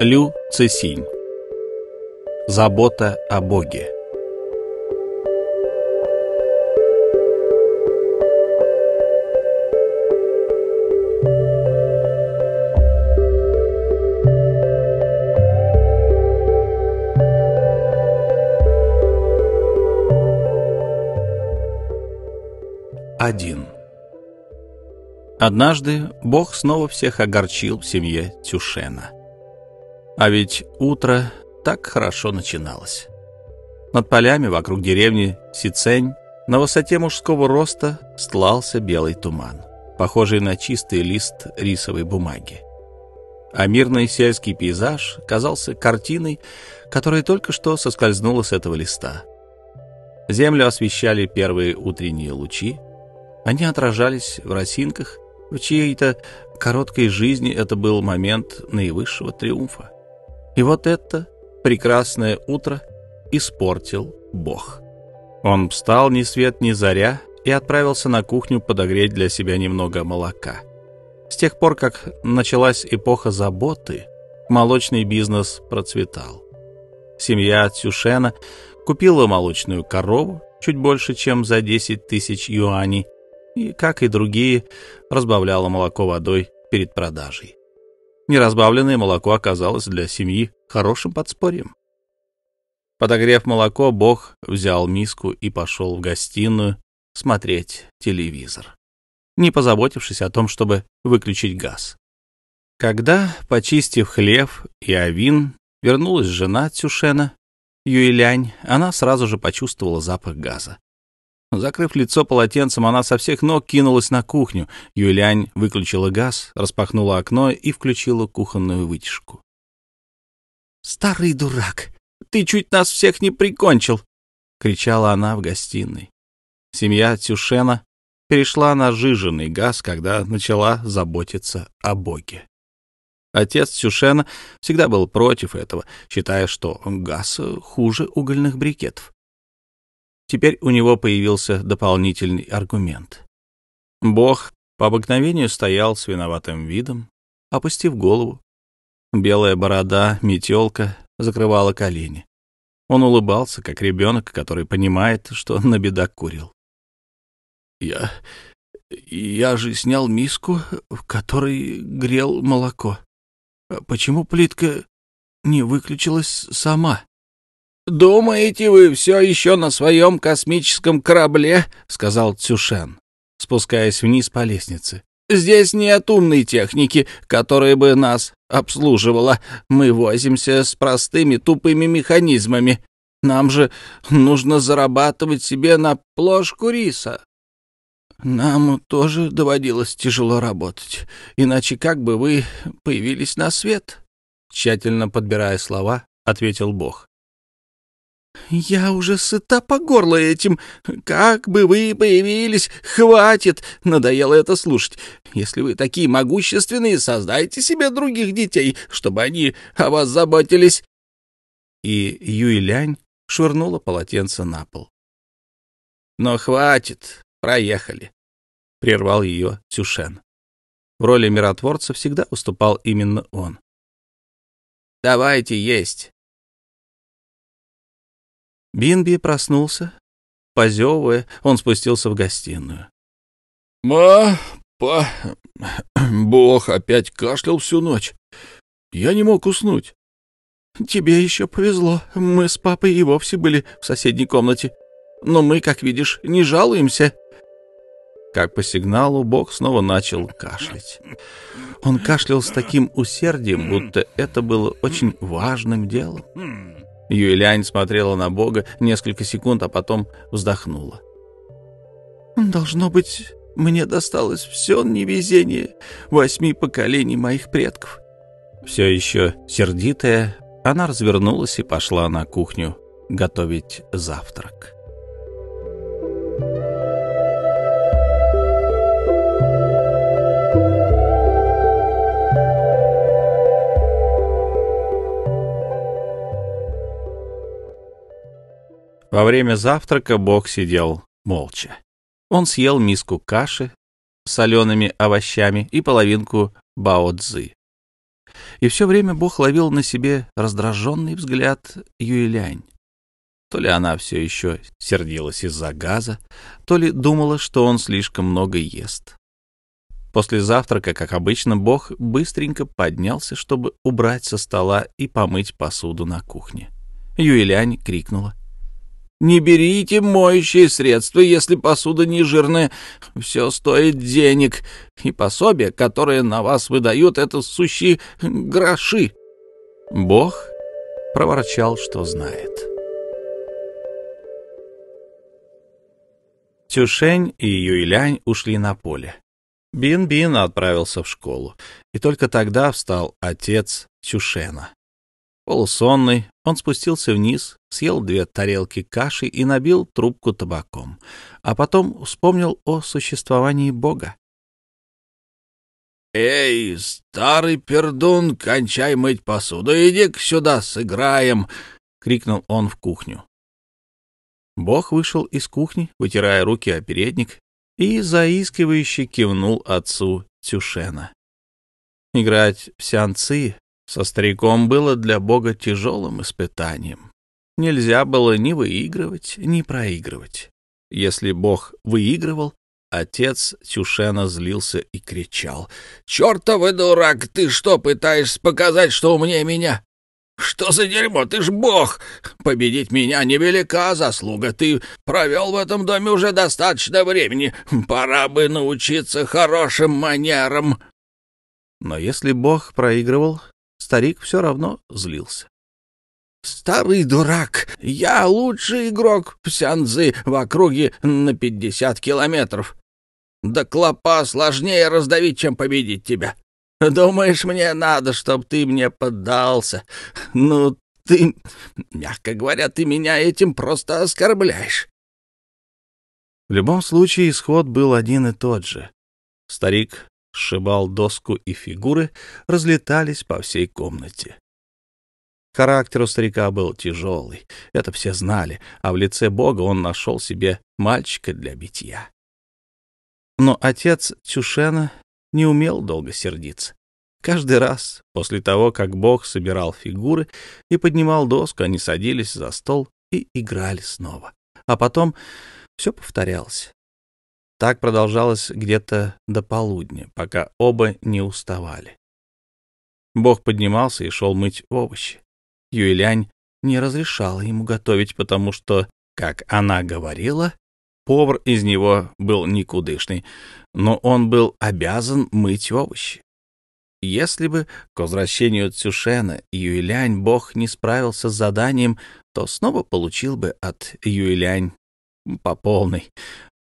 Лю Цесинь. Забота о Боге. Один. Однажды Бог снова всех огорчил в семье Тюшена. А ведь утро так хорошо начиналось. Над полями вокруг деревни Сицень на высоте мужского роста стлался белый туман, похожий на чистый лист рисовой бумаги. А мирный сельский пейзаж казался картиной, которая только что соскользнула с этого листа. Землю освещали первые утренние лучи, они отражались в росинках, в чьей-то короткой жизни это был момент наивысшего триумфа. И вот это прекрасное утро испортил Бог. Он встал ни свет ни заря и отправился на кухню подогреть для себя немного молока. С тех пор, как началась эпоха заботы, молочный бизнес процветал. Семья Цюшена купила молочную корову чуть больше, чем за 10 тысяч юаней, и, как и другие, разбавляла молоко водой перед продажей. Неразбавленное молоко оказалось для семьи хорошим подспорьем. Подогрев молоко, Бог взял миску и пошел в гостиную смотреть телевизор, не позаботившись о том, чтобы выключить газ. Когда, почистив хлеб и авин, вернулась жена Цюшена, Юйлянь, она сразу же почувствовала запах газа. Закрыв лицо полотенцем, она со всех ног кинулась на кухню. Юлянь выключила газ, распахнула окно и включила кухонную вытяжку. «Старый дурак! Ты чуть нас всех не прикончил!» — кричала она в гостиной. Семья Тюшена перешла на жиженный газ, когда начала заботиться о Боге. Отец Тюшена всегда был против этого, считая, что газ хуже угольных брикетов. Теперь у него появился дополнительный аргумент. Бог по обыкновению стоял с виноватым видом, опустив голову. Белая борода, метелка закрывала колени. Он улыбался, как ребенок, который понимает, что на бедак курил. «Я... я же снял миску, в которой грел молоко. Почему плитка не выключилась сама?» «Думаете, вы все еще на своем космическом корабле?» — сказал Цюшен, спускаясь вниз по лестнице. «Здесь нет умной техники, которая бы нас обслуживала. Мы возимся с простыми тупыми механизмами. Нам же нужно зарабатывать себе на плошку риса». «Нам тоже доводилось тяжело работать. Иначе как бы вы появились на свет?» Тщательно подбирая слова, ответил Бог. «Я уже сыта по горло этим. Как бы вы появились, хватит! Надоело это слушать. Если вы такие могущественные, создайте себе других детей, чтобы они о вас заботились». И Юйлянь швырнула полотенце на пол. «Но хватит, проехали», — прервал ее Цюшен. В роли миротворца всегда уступал именно он. «Давайте есть». Бинби проснулся. Позевывая, он спустился в гостиную. «Ма, па, бог опять кашлял всю ночь. Я не мог уснуть». «Тебе еще повезло. Мы с папой и вовсе были в соседней комнате. Но мы, как видишь, не жалуемся». Как по сигналу, Бог снова начал кашлять. Он кашлял с таким усердием, будто это было очень важным делом. Юэлянь смотрела на Бога несколько секунд, а потом вздохнула. «Должно быть, мне досталось все невезение восьми поколений моих предков». Все еще сердитая, она развернулась и пошла на кухню готовить завтрак. Во время завтрака Бог сидел молча. Он съел миску каши с солеными овощами и половинку бао-цзы. и все время Бог ловил на себе раздраженный взгляд Юэлянь. То ли она все еще сердилась из-за газа, то ли думала, что он слишком много ест. После завтрака, как обычно, Бог быстренько поднялся, чтобы убрать со стола и помыть посуду на кухне. Юэлянь крикнула. «Не берите моющие средства, если посуда не жирная. Все стоит денег, и пособие, которое на вас выдают, это сущие гроши». Бог проворчал, что знает. Тюшень и Юйлянь ушли на поле. Бин-Бин отправился в школу, и только тогда встал отец Тюшена. Полусонный, он спустился вниз, съел две тарелки каши и набил трубку табаком, а потом вспомнил о существовании Бога. «Эй, старый пердун, кончай мыть посуду, иди-ка сюда, сыграем!» — крикнул он в кухню. Бог вышел из кухни, вытирая руки о передник, и заискивающе кивнул отцу Тюшена. Играть в сеанцы со стариком было для Бога тяжелым испытанием. Нельзя было ни выигрывать, ни проигрывать. Если Бог выигрывал, отец Тюшена злился и кричал. «Чертовы дурак! Ты что, пытаешься показать, что умнее меня? «Что за дерьмо? Ты ж бог! Победить меня невелика заслуга. Ты провел в этом доме уже достаточно времени. Пора бы научиться хорошим манерам». Но если бог проигрывал, старик все равно злился. «Старый дурак! Я лучший игрок в Сянзы в округе на пятьдесят километров. Да клопа сложнее раздавить, чем победить тебя. Думаешь, мне надо, чтобы ты мне поддался? Ну, ты, мягко говоря, ты меня этим просто оскорбляешь. В любом случае исход был один и тот же. Старик сшибал доску, и фигуры разлетались по всей комнате. Характер у старика был тяжелый, это все знали, а в лице Бога он нашел себе мальчика для битья. Но отец Чушена не умел долго сердиться. Каждый раз после того, как Бог собирал фигуры и поднимал доску, они садились за стол и играли снова. А потом все повторялось. Так продолжалось где-то до полудня, пока оба не уставали. Бог поднимался и шел мыть овощи. Юэлянь не разрешала ему готовить, потому что, как она говорила, Повар из него был никудышный, но он был обязан мыть овощи. Если бы к возвращению Цюшена Юйлянь бог не справился с заданием, то снова получил бы от Юйлянь по полной.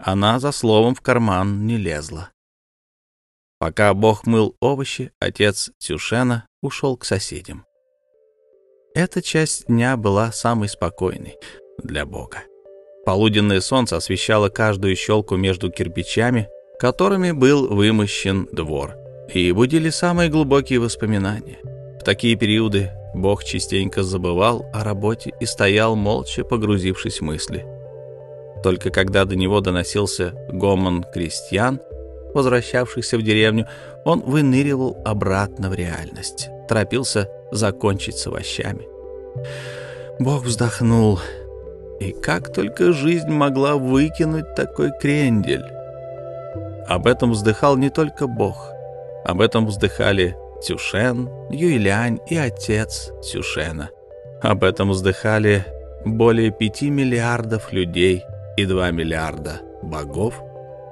Она за словом в карман не лезла. Пока бог мыл овощи, отец Цюшена ушел к соседям. Эта часть дня была самой спокойной для бога. Полуденное солнце освещало каждую щелку между кирпичами, которыми был вымощен двор, и будили самые глубокие воспоминания. В такие периоды Бог частенько забывал о работе и стоял молча, погрузившись в мысли. Только когда до него доносился гомон крестьян, возвращавшихся в деревню, он выныривал обратно в реальность, торопился закончить с овощами. Бог вздохнул — и как только жизнь могла выкинуть такой крендель? Об этом вздыхал не только Бог. Об этом вздыхали Цюшен, Юйлянь и отец Цюшена. Об этом вздыхали более пяти миллиардов людей и два миллиарда богов,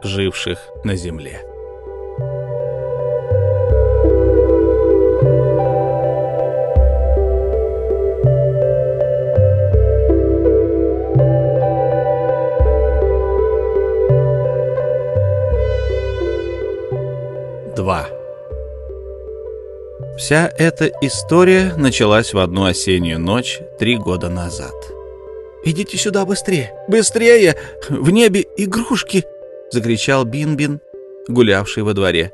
живших на земле. 2. Вся эта история началась в одну осеннюю ночь три года назад. «Идите сюда быстрее! Быстрее! В небе игрушки!» — закричал Бин-Бин, гулявший во дворе.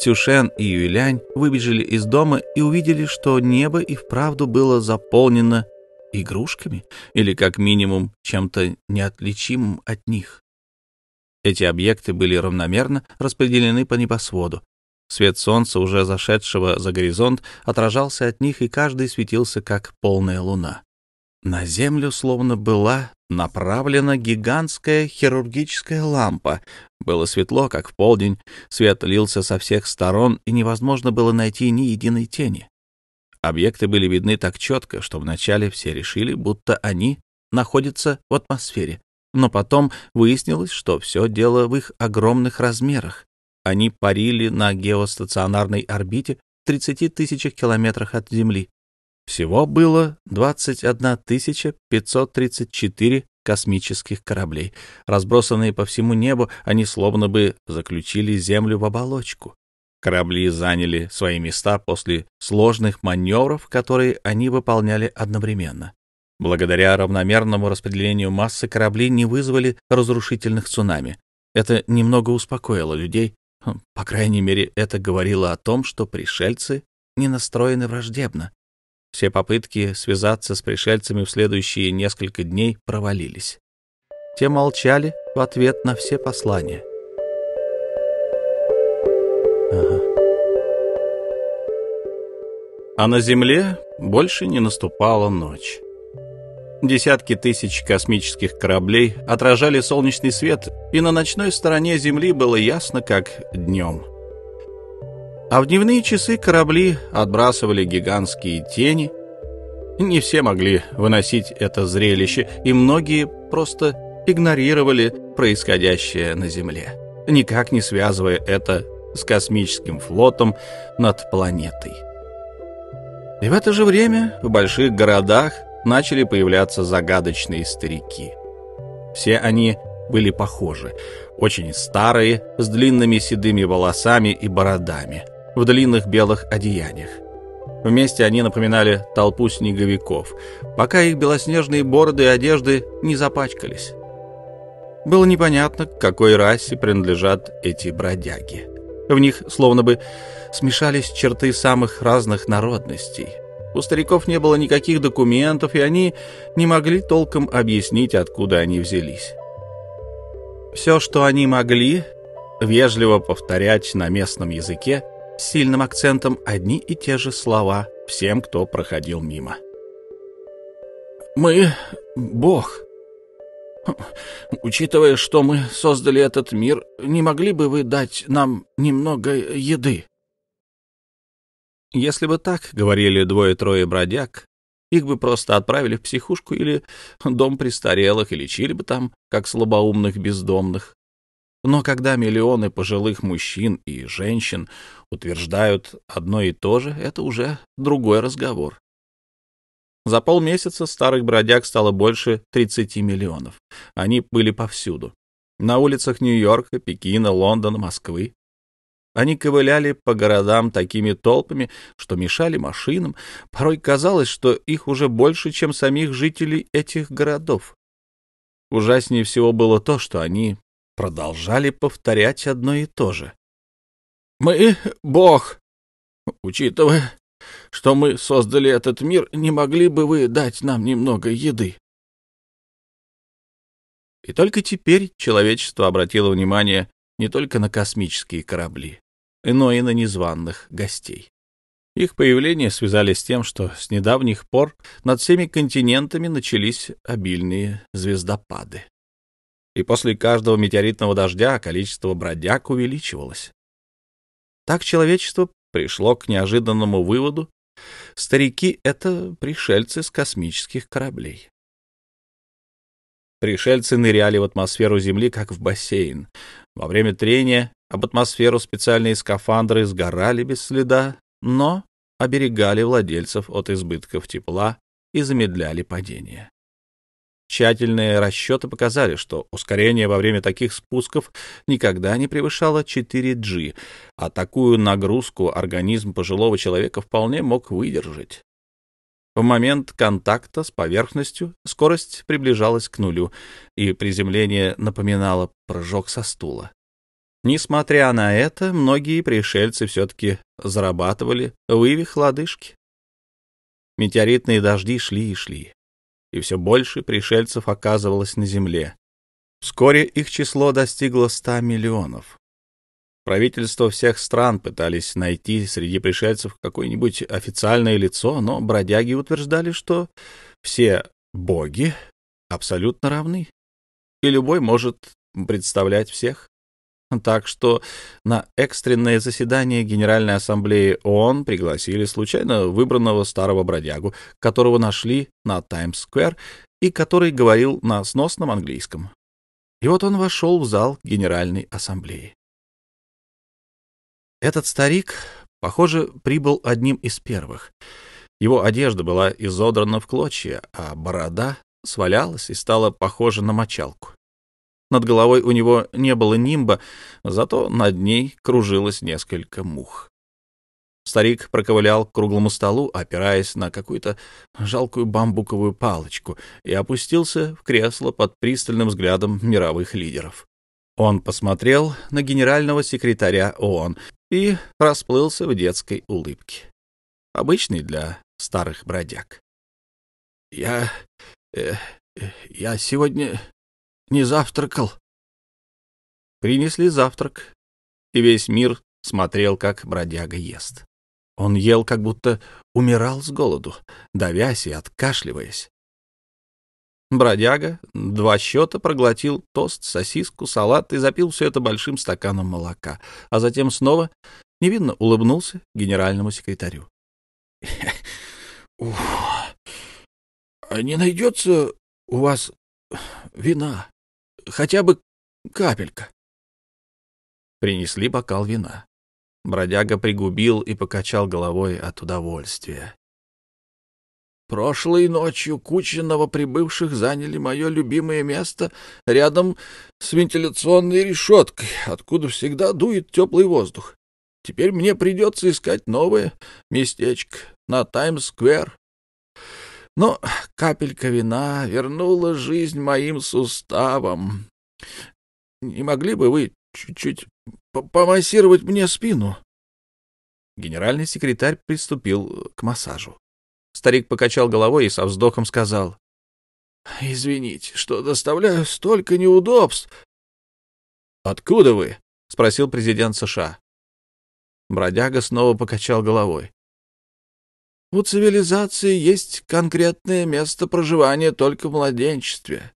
Цюшен и Юлянь выбежали из дома и увидели, что небо и вправду было заполнено игрушками, или как минимум чем-то неотличимым от них. Эти объекты были равномерно распределены по небосводу, Свет солнца, уже зашедшего за горизонт, отражался от них, и каждый светился, как полная луна. На землю словно была направлена гигантская хирургическая лампа. Было светло, как в полдень, свет лился со всех сторон, и невозможно было найти ни единой тени. Объекты были видны так четко, что вначале все решили, будто они находятся в атмосфере. Но потом выяснилось, что все дело в их огромных размерах. Они парили на геостационарной орбите в 30 тысячах километрах от Земли. Всего было 21 534 космических кораблей. Разбросанные по всему небу, они словно бы заключили Землю в оболочку. Корабли заняли свои места после сложных маневров, которые они выполняли одновременно. Благодаря равномерному распределению массы корабли не вызвали разрушительных цунами. Это немного успокоило людей. По крайней мере, это говорило о том, что пришельцы не настроены враждебно. Все попытки связаться с пришельцами в следующие несколько дней провалились. Те молчали в ответ на все послания. Ага. А на Земле больше не наступала ночь. Десятки тысяч космических кораблей отражали солнечный свет, и на ночной стороне Земли было ясно, как днем — а в дневные часы корабли отбрасывали гигантские тени. Не все могли выносить это зрелище, и многие просто игнорировали происходящее на Земле, никак не связывая это с космическим флотом над планетой. И в это же время в больших городах начали появляться загадочные старики. Все они были похожи, очень старые, с длинными седыми волосами и бородами – в длинных белых одеяниях. Вместе они напоминали толпу снеговиков, пока их белоснежные бороды и одежды не запачкались. Было непонятно, к какой расе принадлежат эти бродяги. В них словно бы смешались черты самых разных народностей. У стариков не было никаких документов, и они не могли толком объяснить, откуда они взялись. Все, что они могли, вежливо повторять на местном языке — с сильным акцентом одни и те же слова всем, кто проходил мимо. «Мы — Бог. Учитывая, что мы создали этот мир, не могли бы вы дать нам немного еды?» Если бы так говорили двое-трое бродяг, их бы просто отправили в психушку или дом престарелых и лечили бы там, как слабоумных бездомных. Но когда миллионы пожилых мужчин и женщин утверждают одно и то же, это уже другой разговор. За полмесяца старых бродяг стало больше 30 миллионов. Они были повсюду. На улицах Нью-Йорка, Пекина, Лондона, Москвы. Они ковыляли по городам такими толпами, что мешали машинам. Порой казалось, что их уже больше, чем самих жителей этих городов. Ужаснее всего было то, что они продолжали повторять одно и то же. «Мы — Бог. Учитывая, что мы создали этот мир, не могли бы вы дать нам немного еды?» И только теперь человечество обратило внимание не только на космические корабли, но и на незваных гостей. Их появление связали с тем, что с недавних пор над всеми континентами начались обильные звездопады и после каждого метеоритного дождя количество бродяг увеличивалось. Так человечество пришло к неожиданному выводу. Старики — это пришельцы с космических кораблей. Пришельцы ныряли в атмосферу Земли, как в бассейн. Во время трения об атмосферу специальные скафандры сгорали без следа, но оберегали владельцев от избытков тепла и замедляли падение. Тщательные расчеты показали, что ускорение во время таких спусков никогда не превышало 4G, а такую нагрузку организм пожилого человека вполне мог выдержать. В момент контакта с поверхностью скорость приближалась к нулю, и приземление напоминало прыжок со стула. Несмотря на это, многие пришельцы все-таки зарабатывали вывих лодыжки. Метеоритные дожди шли и шли и все больше пришельцев оказывалось на Земле. Вскоре их число достигло 100 миллионов. Правительства всех стран пытались найти среди пришельцев какое-нибудь официальное лицо, но бродяги утверждали, что все боги абсолютно равны, и любой может представлять всех. Так что на экстренное заседание Генеральной Ассамблеи ООН пригласили случайно выбранного старого бродягу, которого нашли на Таймс-сквер и который говорил на сносном английском. И вот он вошел в зал Генеральной Ассамблеи. Этот старик, похоже, прибыл одним из первых. Его одежда была изодрана в клочья, а борода свалялась и стала похожа на мочалку. Над головой у него не было нимба, зато над ней кружилось несколько мух. Старик проковылял к круглому столу, опираясь на какую-то жалкую бамбуковую палочку, и опустился в кресло под пристальным взглядом мировых лидеров. Он посмотрел на генерального секретаря ООН и расплылся в детской улыбке, обычный для старых бродяг. — Я... Э, я сегодня не завтракал. Принесли завтрак, и весь мир смотрел, как бродяга ест. Он ел, как будто умирал с голоду, давясь и откашливаясь. Бродяга два счета проглотил тост, сосиску, салат и запил все это большим стаканом молока, а затем снова невинно улыбнулся генеральному секретарю. — А не найдется у вас вина? Хотя бы капелька. Принесли бокал вина. Бродяга пригубил и покачал головой от удовольствия. Прошлой ночью куча новоприбывших заняли мое любимое место рядом с вентиляционной решеткой, откуда всегда дует теплый воздух. Теперь мне придется искать новое местечко на Таймс-сквер. Но капелька вина вернула жизнь моим суставам. Не могли бы вы чуть-чуть помассировать мне спину?» Генеральный секретарь приступил к массажу. Старик покачал головой и со вздохом сказал. — Извините, что доставляю столько неудобств. — Откуда вы? — спросил президент США. Бродяга снова покачал головой. У цивилизации есть конкретное место проживания только в младенчестве.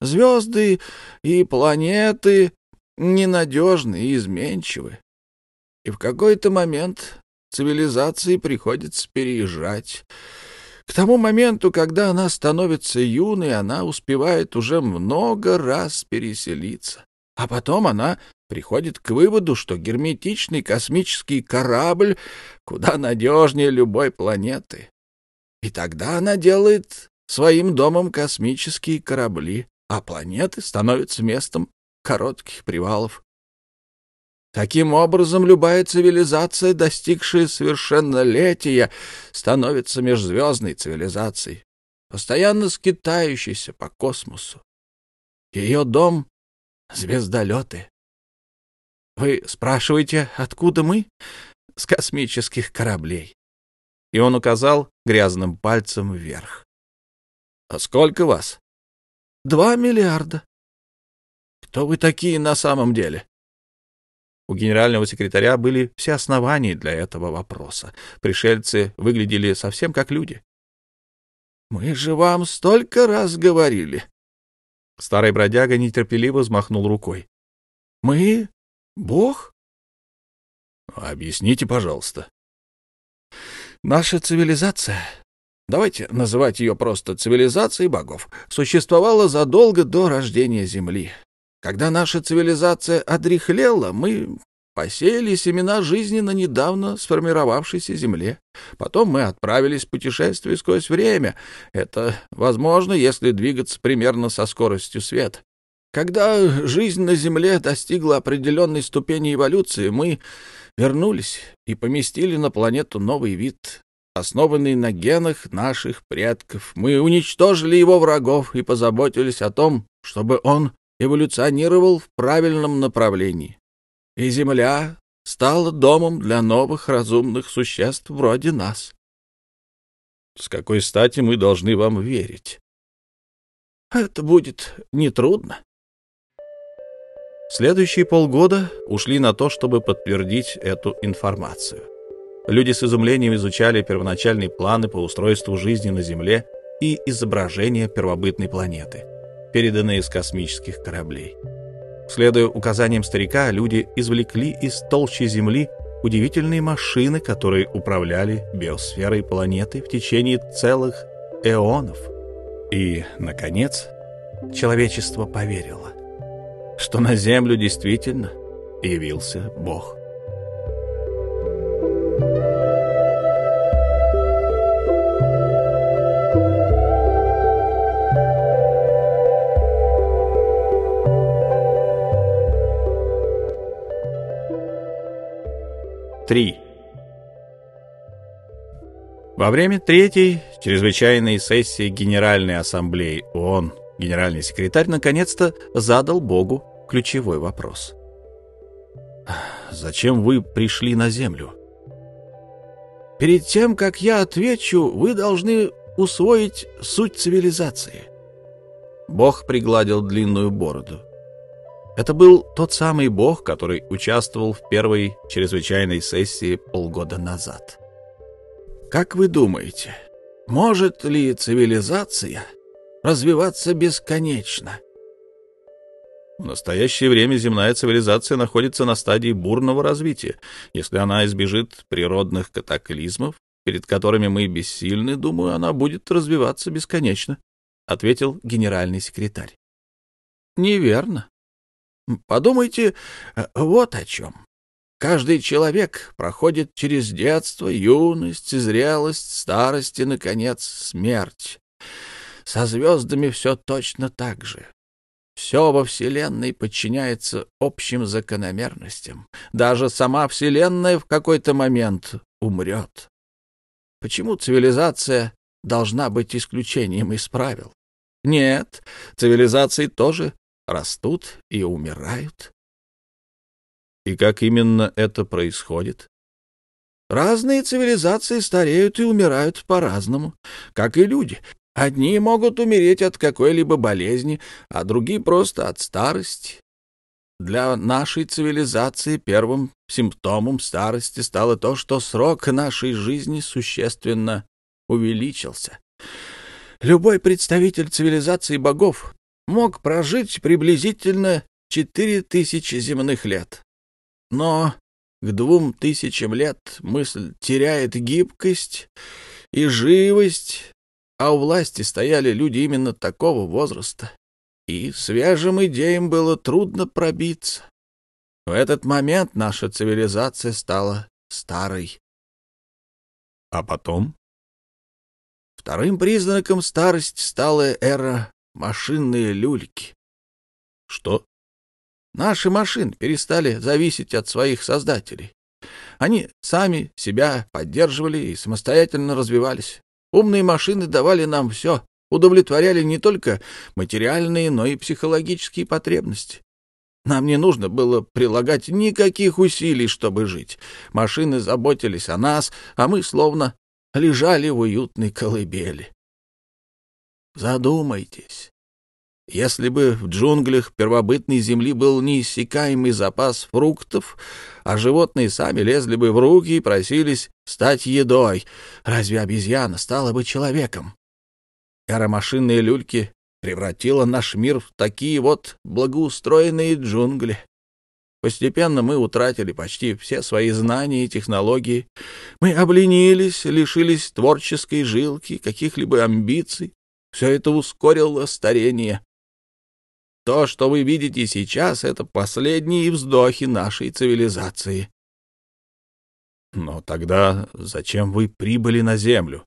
Звезды и планеты ненадежны и изменчивы. И в какой-то момент цивилизации приходится переезжать. К тому моменту, когда она становится юной, она успевает уже много раз переселиться. А потом она приходит к выводу, что герметичный космический корабль куда надежнее любой планеты. И тогда она делает своим домом космические корабли, а планеты становятся местом коротких привалов. Таким образом, любая цивилизация, достигшая совершеннолетия, становится межзвездной цивилизацией, постоянно скитающейся по космосу. Ее дом — звездолеты. Вы спрашиваете, откуда мы? С космических кораблей. И он указал грязным пальцем вверх. А сколько вас? Два миллиарда. Кто вы такие на самом деле? У генерального секретаря были все основания для этого вопроса. Пришельцы выглядели совсем как люди. «Мы же вам столько раз говорили!» Старый бродяга нетерпеливо взмахнул рукой. «Мы Бог? Объясните, пожалуйста. Наша цивилизация, давайте называть ее просто цивилизацией богов, существовала задолго до рождения Земли. Когда наша цивилизация одряхлела, мы посеяли семена жизни на недавно сформировавшейся Земле. Потом мы отправились в путешествие сквозь время. Это возможно, если двигаться примерно со скоростью света. Когда жизнь на Земле достигла определенной ступени эволюции, мы вернулись и поместили на планету новый вид, основанный на генах наших предков. Мы уничтожили его врагов и позаботились о том, чтобы он эволюционировал в правильном направлении. И Земля стала домом для новых разумных существ вроде нас. С какой стати мы должны вам верить? Это будет нетрудно. Следующие полгода ушли на то, чтобы подтвердить эту информацию. Люди с изумлением изучали первоначальные планы по устройству жизни на Земле и изображения первобытной планеты, переданные с космических кораблей. Следуя указаниям старика, люди извлекли из толщи Земли удивительные машины, которые управляли биосферой планеты в течение целых эонов. И, наконец, человечество поверило, что на Землю действительно явился Бог. Три. Во время третьей чрезвычайной сессии Генеральной Ассамблеи ООН генеральный секретарь наконец-то задал Богу ключевой вопрос. «Зачем вы пришли на Землю?» «Перед тем, как я отвечу, вы должны усвоить суть цивилизации». Бог пригладил длинную бороду. Это был тот самый бог, который участвовал в первой чрезвычайной сессии полгода назад. Как вы думаете, может ли цивилизация развиваться бесконечно? В настоящее время земная цивилизация находится на стадии бурного развития. Если она избежит природных катаклизмов, перед которыми мы бессильны, думаю, она будет развиваться бесконечно, — ответил генеральный секретарь. — Неверно. Подумайте э, вот о чем. Каждый человек проходит через детство, юность, зрелость, старость и, наконец, смерть. Со звездами все точно так же. Все во Вселенной подчиняется общим закономерностям. Даже сама Вселенная в какой-то момент умрет. Почему цивилизация должна быть исключением из правил? Нет, цивилизации тоже растут и умирают. И как именно это происходит? Разные цивилизации стареют и умирают по-разному, как и люди. Одни могут умереть от какой-либо болезни, а другие просто от старости. Для нашей цивилизации первым симптомом старости стало то, что срок нашей жизни существенно увеличился. Любой представитель цивилизации богов мог прожить приблизительно четыре тысячи земных лет. Но к двум тысячам лет мысль теряет гибкость и живость, а у власти стояли люди именно такого возраста, и свежим идеям было трудно пробиться. В этот момент наша цивилизация стала старой. А потом? Вторым признаком старости стала эра машинные люльки. Что? Наши машины перестали зависеть от своих создателей. Они сами себя поддерживали и самостоятельно развивались. Умные машины давали нам все, удовлетворяли не только материальные, но и психологические потребности. Нам не нужно было прилагать никаких усилий, чтобы жить. Машины заботились о нас, а мы словно лежали в уютной колыбели. Задумайтесь. Если бы в джунглях первобытной земли был неиссякаемый запас фруктов, а животные сами лезли бы в руки и просились стать едой, разве обезьяна стала бы человеком? Аэромашинные люльки превратила наш мир в такие вот благоустроенные джунгли. Постепенно мы утратили почти все свои знания и технологии. Мы обленились, лишились творческой жилки, каких-либо амбиций, все это ускорило старение. То, что вы видите сейчас, — это последние вздохи нашей цивилизации. Но тогда зачем вы прибыли на Землю?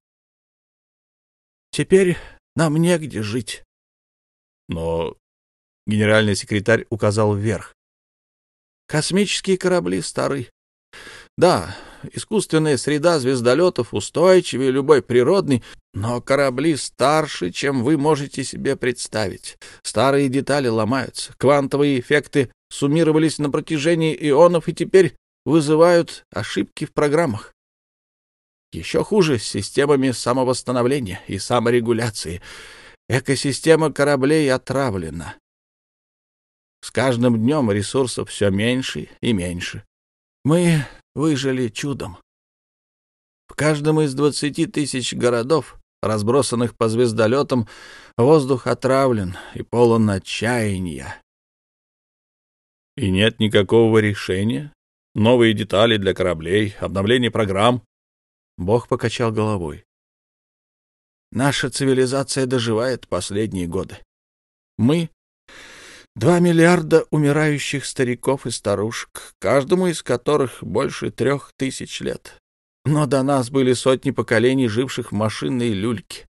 Теперь нам негде жить. Но генеральный секретарь указал вверх. Космические корабли стары. Да, искусственная среда звездолетов устойчивее любой природной, но корабли старше, чем вы можете себе представить. Старые детали ломаются, квантовые эффекты суммировались на протяжении ионов и теперь вызывают ошибки в программах. Еще хуже с системами самовосстановления и саморегуляции. Экосистема кораблей отравлена. С каждым днем ресурсов все меньше и меньше. Мы выжили чудом. В каждом из двадцати тысяч городов, разбросанных по звездолетам, воздух отравлен и полон отчаяния. И нет никакого решения? Новые детали для кораблей, обновление программ? Бог покачал головой. Наша цивилизация доживает последние годы. Мы — два миллиарда умирающих стариков и старушек, каждому из которых больше трех тысяч лет. Но до нас были сотни поколений, живших в машинной люльке.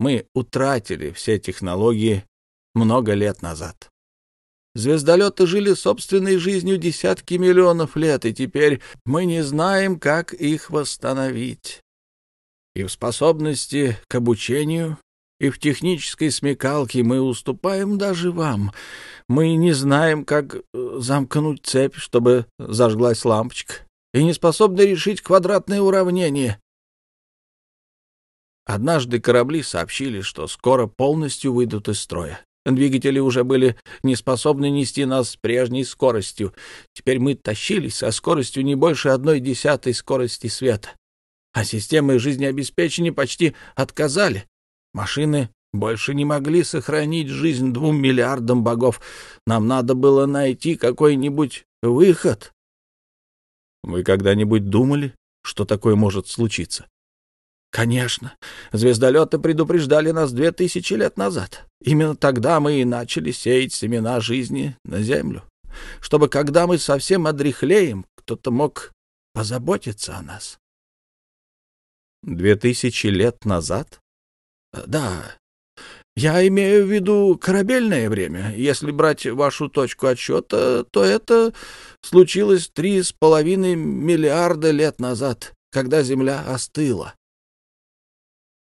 Мы утратили все технологии много лет назад. Звездолеты жили собственной жизнью десятки миллионов лет, и теперь мы не знаем, как их восстановить. И в способности к обучению, и в технической смекалке мы уступаем даже вам. Мы не знаем, как э, замкнуть цепь, чтобы зажглась лампочка, и не способны решить квадратное уравнение. Однажды корабли сообщили, что скоро полностью выйдут из строя. Двигатели уже были не способны нести нас с прежней скоростью. Теперь мы тащились со скоростью не больше одной десятой скорости света. А системы жизнеобеспечения почти отказали. Машины больше не могли сохранить жизнь двум миллиардам богов. Нам надо было найти какой-нибудь выход. Вы когда-нибудь думали, что такое может случиться? Конечно. Звездолеты предупреждали нас две тысячи лет назад. Именно тогда мы и начали сеять семена жизни на Землю, чтобы, когда мы совсем одряхлеем, кто-то мог позаботиться о нас. Две тысячи лет назад? Да. Я имею в виду корабельное время. Если брать вашу точку отсчета, то это случилось три с половиной миллиарда лет назад, когда Земля остыла.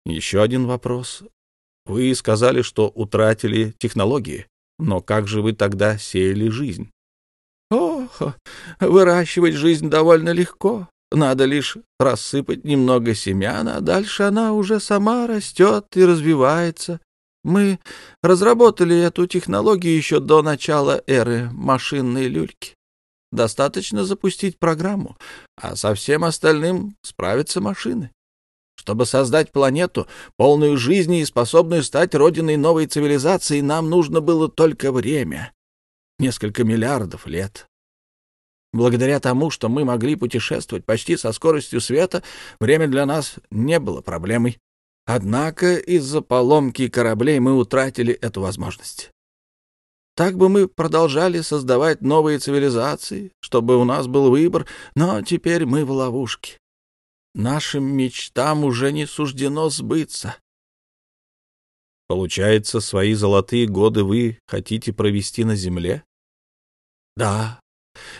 Еще один вопрос. Вы сказали, что утратили технологии, но как же вы тогда сеяли жизнь? Ох, выращивать жизнь довольно легко. Надо лишь рассыпать немного семян, а дальше она уже сама растет и развивается. Мы разработали эту технологию еще до начала эры машинной люльки. Достаточно запустить программу, а со всем остальным справятся машины. Чтобы создать планету, полную жизни и способную стать родиной новой цивилизации, нам нужно было только время. Несколько миллиардов лет. Благодаря тому, что мы могли путешествовать почти со скоростью света, время для нас не было проблемой. Однако из-за поломки кораблей мы утратили эту возможность. Так бы мы продолжали создавать новые цивилизации, чтобы у нас был выбор, но теперь мы в ловушке. Нашим мечтам уже не суждено сбыться. Получается, свои золотые годы вы хотите провести на земле? Да.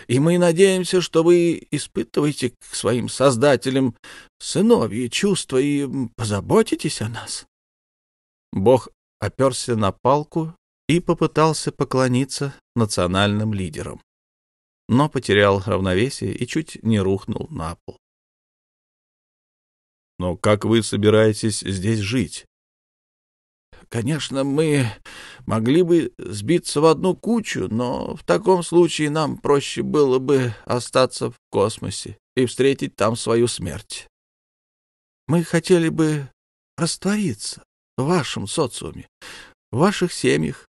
И мы надеемся, что вы испытываете к своим создателям сыновьи чувства и позаботитесь о нас. Бог оперся на палку и попытался поклониться национальным лидерам, но потерял равновесие и чуть не рухнул на пол. Но как вы собираетесь здесь жить? Конечно, мы могли бы сбиться в одну кучу, но в таком случае нам проще было бы остаться в космосе и встретить там свою смерть. Мы хотели бы раствориться в вашем социуме, в ваших семьях.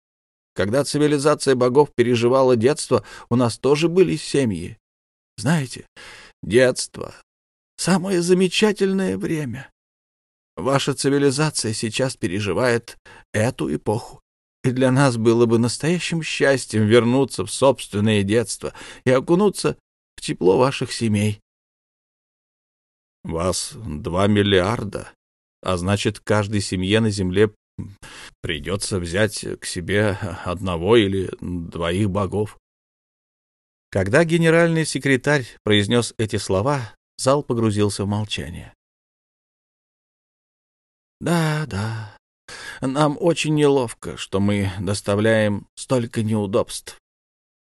Когда цивилизация богов переживала детство, у нас тоже были семьи. Знаете, детство Самое замечательное время. Ваша цивилизация сейчас переживает эту эпоху. И для нас было бы настоящим счастьем вернуться в собственное детство и окунуться в тепло ваших семей. Вас два миллиарда, а значит, каждой семье на земле придется взять к себе одного или двоих богов. Когда генеральный секретарь произнес эти слова, Зал погрузился в молчание. «Да, да, нам очень неловко, что мы доставляем столько неудобств».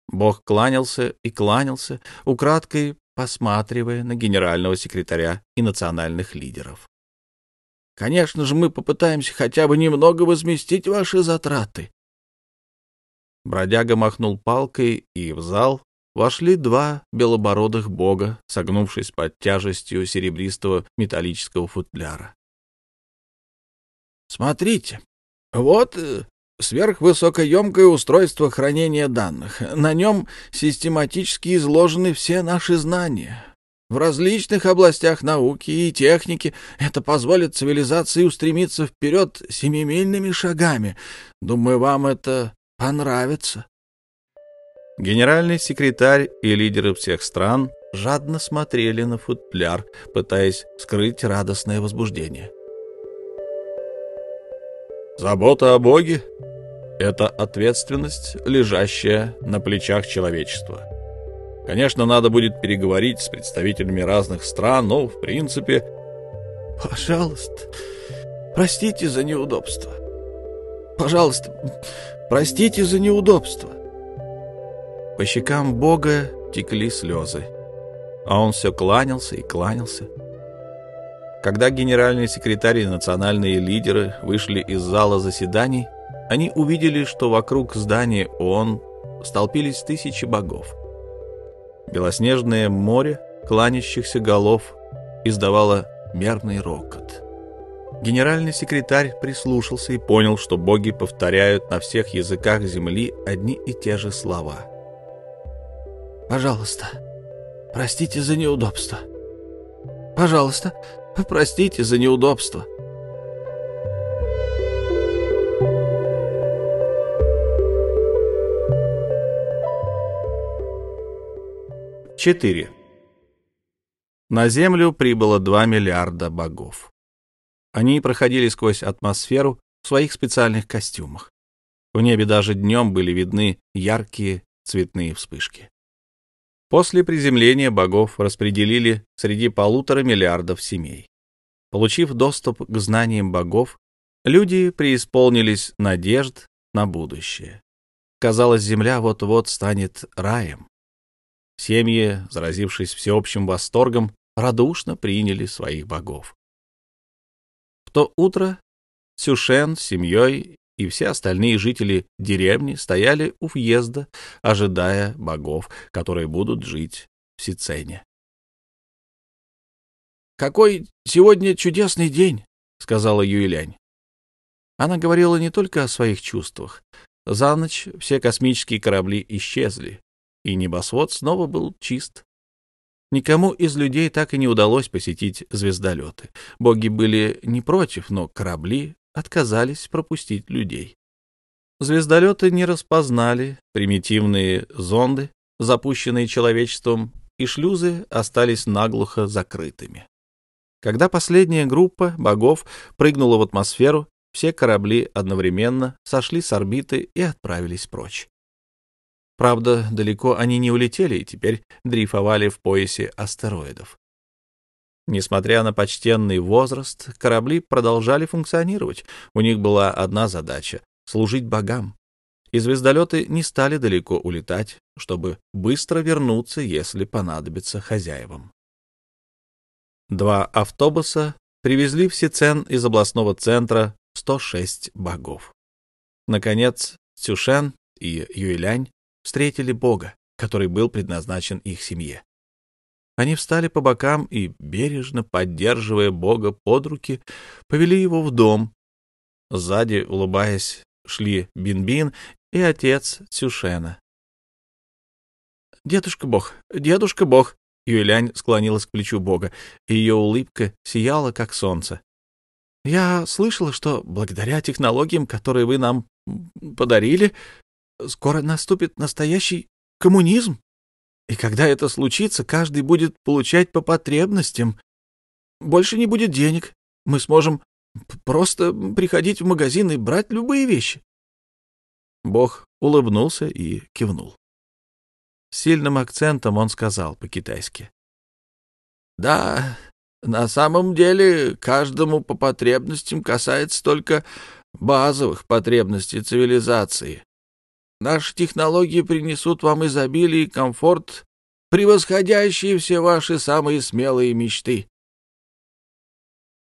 Бог кланялся и кланялся, украдкой посматривая на генерального секретаря и национальных лидеров. «Конечно же, мы попытаемся хотя бы немного возместить ваши затраты». Бродяга махнул палкой, и в зал вошли два белобородых бога, согнувшись под тяжестью серебристого металлического футляра. «Смотрите, вот э, сверхвысокоемкое устройство хранения данных. На нем систематически изложены все наши знания. В различных областях науки и техники это позволит цивилизации устремиться вперед семимильными шагами. Думаю, вам это понравится. Генеральный секретарь и лидеры всех стран жадно смотрели на футляр, пытаясь скрыть радостное возбуждение. Забота о Боге — это ответственность, лежащая на плечах человечества. Конечно, надо будет переговорить с представителями разных стран, но, в принципе... Пожалуйста, простите за неудобство. Пожалуйста, простите за неудобство. По щекам Бога текли слезы, а он все кланялся и кланялся. Когда генеральный секретарь и национальные лидеры вышли из зала заседаний, они увидели, что вокруг здания ООН столпились тысячи богов. Белоснежное море кланящихся голов издавало мерный рокот. Генеральный секретарь прислушался и понял, что боги повторяют на всех языках земли одни и те же слова. «Пожалуйста, простите за неудобство. Пожалуйста, Простите за неудобство. Четыре. На Землю прибыло 2 миллиарда богов. Они проходили сквозь атмосферу в своих специальных костюмах. В небе даже днем были видны яркие цветные вспышки. После приземления богов распределили среди полутора миллиардов семей. Получив доступ к знаниям богов, люди преисполнились надежд на будущее. Казалось, земля вот-вот станет раем. Семьи, заразившись всеобщим восторгом, радушно приняли своих богов. В то утро Сюшен с семьей и все остальные жители деревни стояли у въезда, ожидая богов, которые будут жить в Сицене. «Какой сегодня чудесный день!» — сказала Юйлянь. Она говорила не только о своих чувствах. За ночь все космические корабли исчезли, и небосвод снова был чист. Никому из людей так и не удалось посетить звездолеты. Боги были не против, но корабли отказались пропустить людей. Звездолеты не распознали примитивные зонды, запущенные человечеством, и шлюзы остались наглухо закрытыми. Когда последняя группа богов прыгнула в атмосферу, все корабли одновременно сошли с орбиты и отправились прочь. Правда, далеко они не улетели и теперь дрейфовали в поясе астероидов. Несмотря на почтенный возраст, корабли продолжали функционировать. У них была одна задача — служить богам. И звездолеты не стали далеко улетать, чтобы быстро вернуться, если понадобится хозяевам. Два автобуса привезли в Сицен из областного центра 106 богов. Наконец, Цюшен и Юйлянь встретили бога, который был предназначен их семье. Они встали по бокам и, бережно поддерживая Бога под руки, повели его в дом. Сзади, улыбаясь, шли Бинбин -бин и отец Цюшена. «Дедушка Бог, дедушка Бог!» Юэлянь склонилась к плечу Бога, и ее улыбка сияла, как солнце. «Я слышала, что благодаря технологиям, которые вы нам подарили, скоро наступит настоящий коммунизм. И когда это случится, каждый будет получать по потребностям. Больше не будет денег. Мы сможем просто приходить в магазин и брать любые вещи. Бог улыбнулся и кивнул. С сильным акцентом он сказал по-китайски. «Да, на самом деле каждому по потребностям касается только базовых потребностей цивилизации. Наши технологии принесут вам изобилие и комфорт, превосходящие все ваши самые смелые мечты.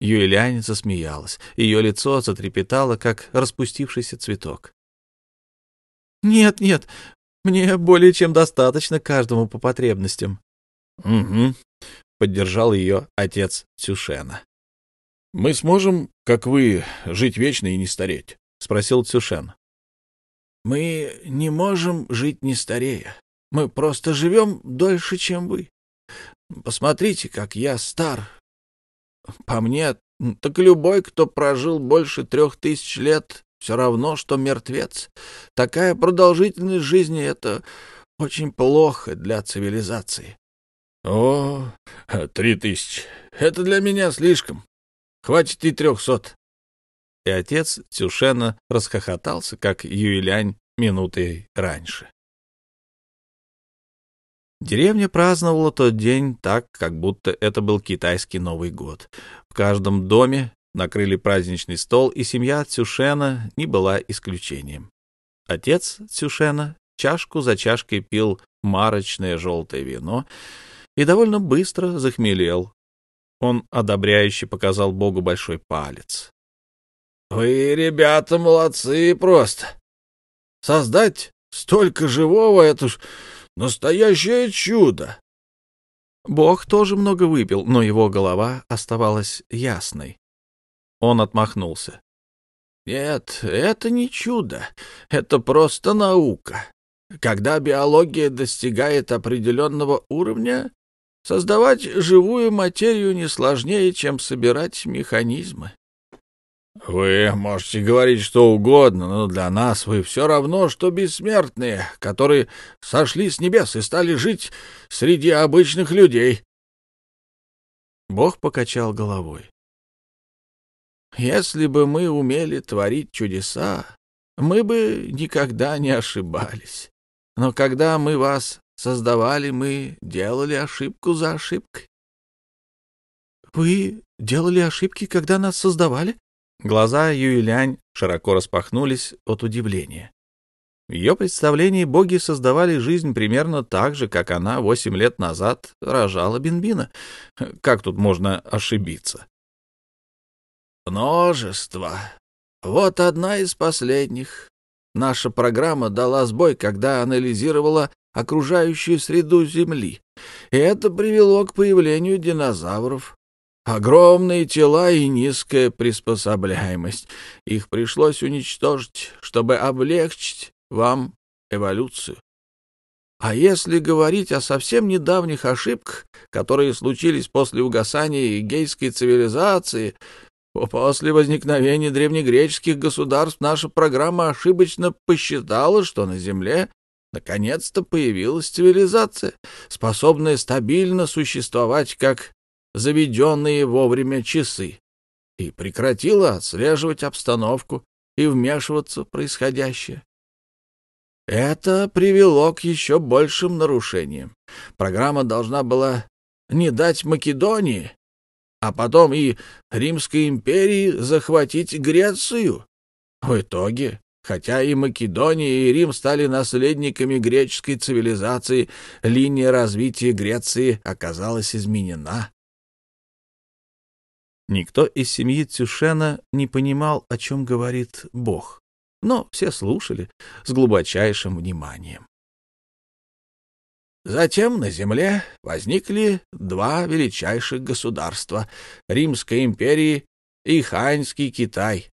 Юэлянь засмеялась. Ее лицо затрепетало, как распустившийся цветок. Нет, нет, мне более чем достаточно каждому по потребностям. Угу, поддержал ее отец Цюшена. Мы сможем, как вы, жить вечно и не стареть? спросил Цюшен. Мы не можем жить не старея. Мы просто живем дольше, чем вы. Посмотрите, как я стар. По мне, так любой, кто прожил больше трех тысяч лет, все равно, что мертвец. Такая продолжительность жизни — это очень плохо для цивилизации. — О, три тысячи. Это для меня слишком. Хватит и трехсот. И отец Цюшена расхохотался, как Юйлянь минутой раньше. Деревня праздновала тот день так, как будто это был китайский Новый год. В каждом доме накрыли праздничный стол, и семья Цюшена не была исключением. Отец Цюшена чашку за чашкой пил марочное желтое вино и довольно быстро захмелел. Он одобряюще показал Богу большой палец. — Вы, ребята, молодцы просто. Создать столько живого — это ж настоящее чудо. Бог тоже много выпил, но его голова оставалась ясной. Он отмахнулся. Нет, это не чудо, это просто наука. Когда биология достигает определенного уровня, создавать живую материю не сложнее, чем собирать механизмы. Вы можете говорить что угодно, но для нас вы все равно, что бессмертные, которые сошли с небес и стали жить среди обычных людей. Бог покачал головой. Если бы мы умели творить чудеса, мы бы никогда не ошибались. Но когда мы вас создавали, мы делали ошибку за ошибкой. — Вы делали ошибки, когда нас создавали? Глаза Юйлянь широко распахнулись от удивления. В ее представлении боги создавали жизнь примерно так же, как она восемь лет назад рожала Бинбина. Как тут можно ошибиться? Множество. Вот одна из последних. Наша программа дала сбой, когда анализировала окружающую среду Земли. И это привело к появлению динозавров. Огромные тела и низкая приспособляемость. Их пришлось уничтожить, чтобы облегчить вам эволюцию. А если говорить о совсем недавних ошибках, которые случились после угасания гейской цивилизации, После возникновения древнегреческих государств наша программа ошибочно посчитала, что на Земле наконец-то появилась цивилизация, способная стабильно существовать как заведенные вовремя часы, и прекратила отслеживать обстановку и вмешиваться в происходящее. Это привело к еще большим нарушениям. Программа должна была не дать Македонии а потом и Римской империи захватить Грецию. В итоге, хотя и Македония, и Рим стали наследниками греческой цивилизации, линия развития Греции оказалась изменена. Никто из семьи Цюшена не понимал, о чем говорит Бог, но все слушали с глубочайшим вниманием. Затем на земле возникли два величайших государства — Римская империя и Ханьский Китай.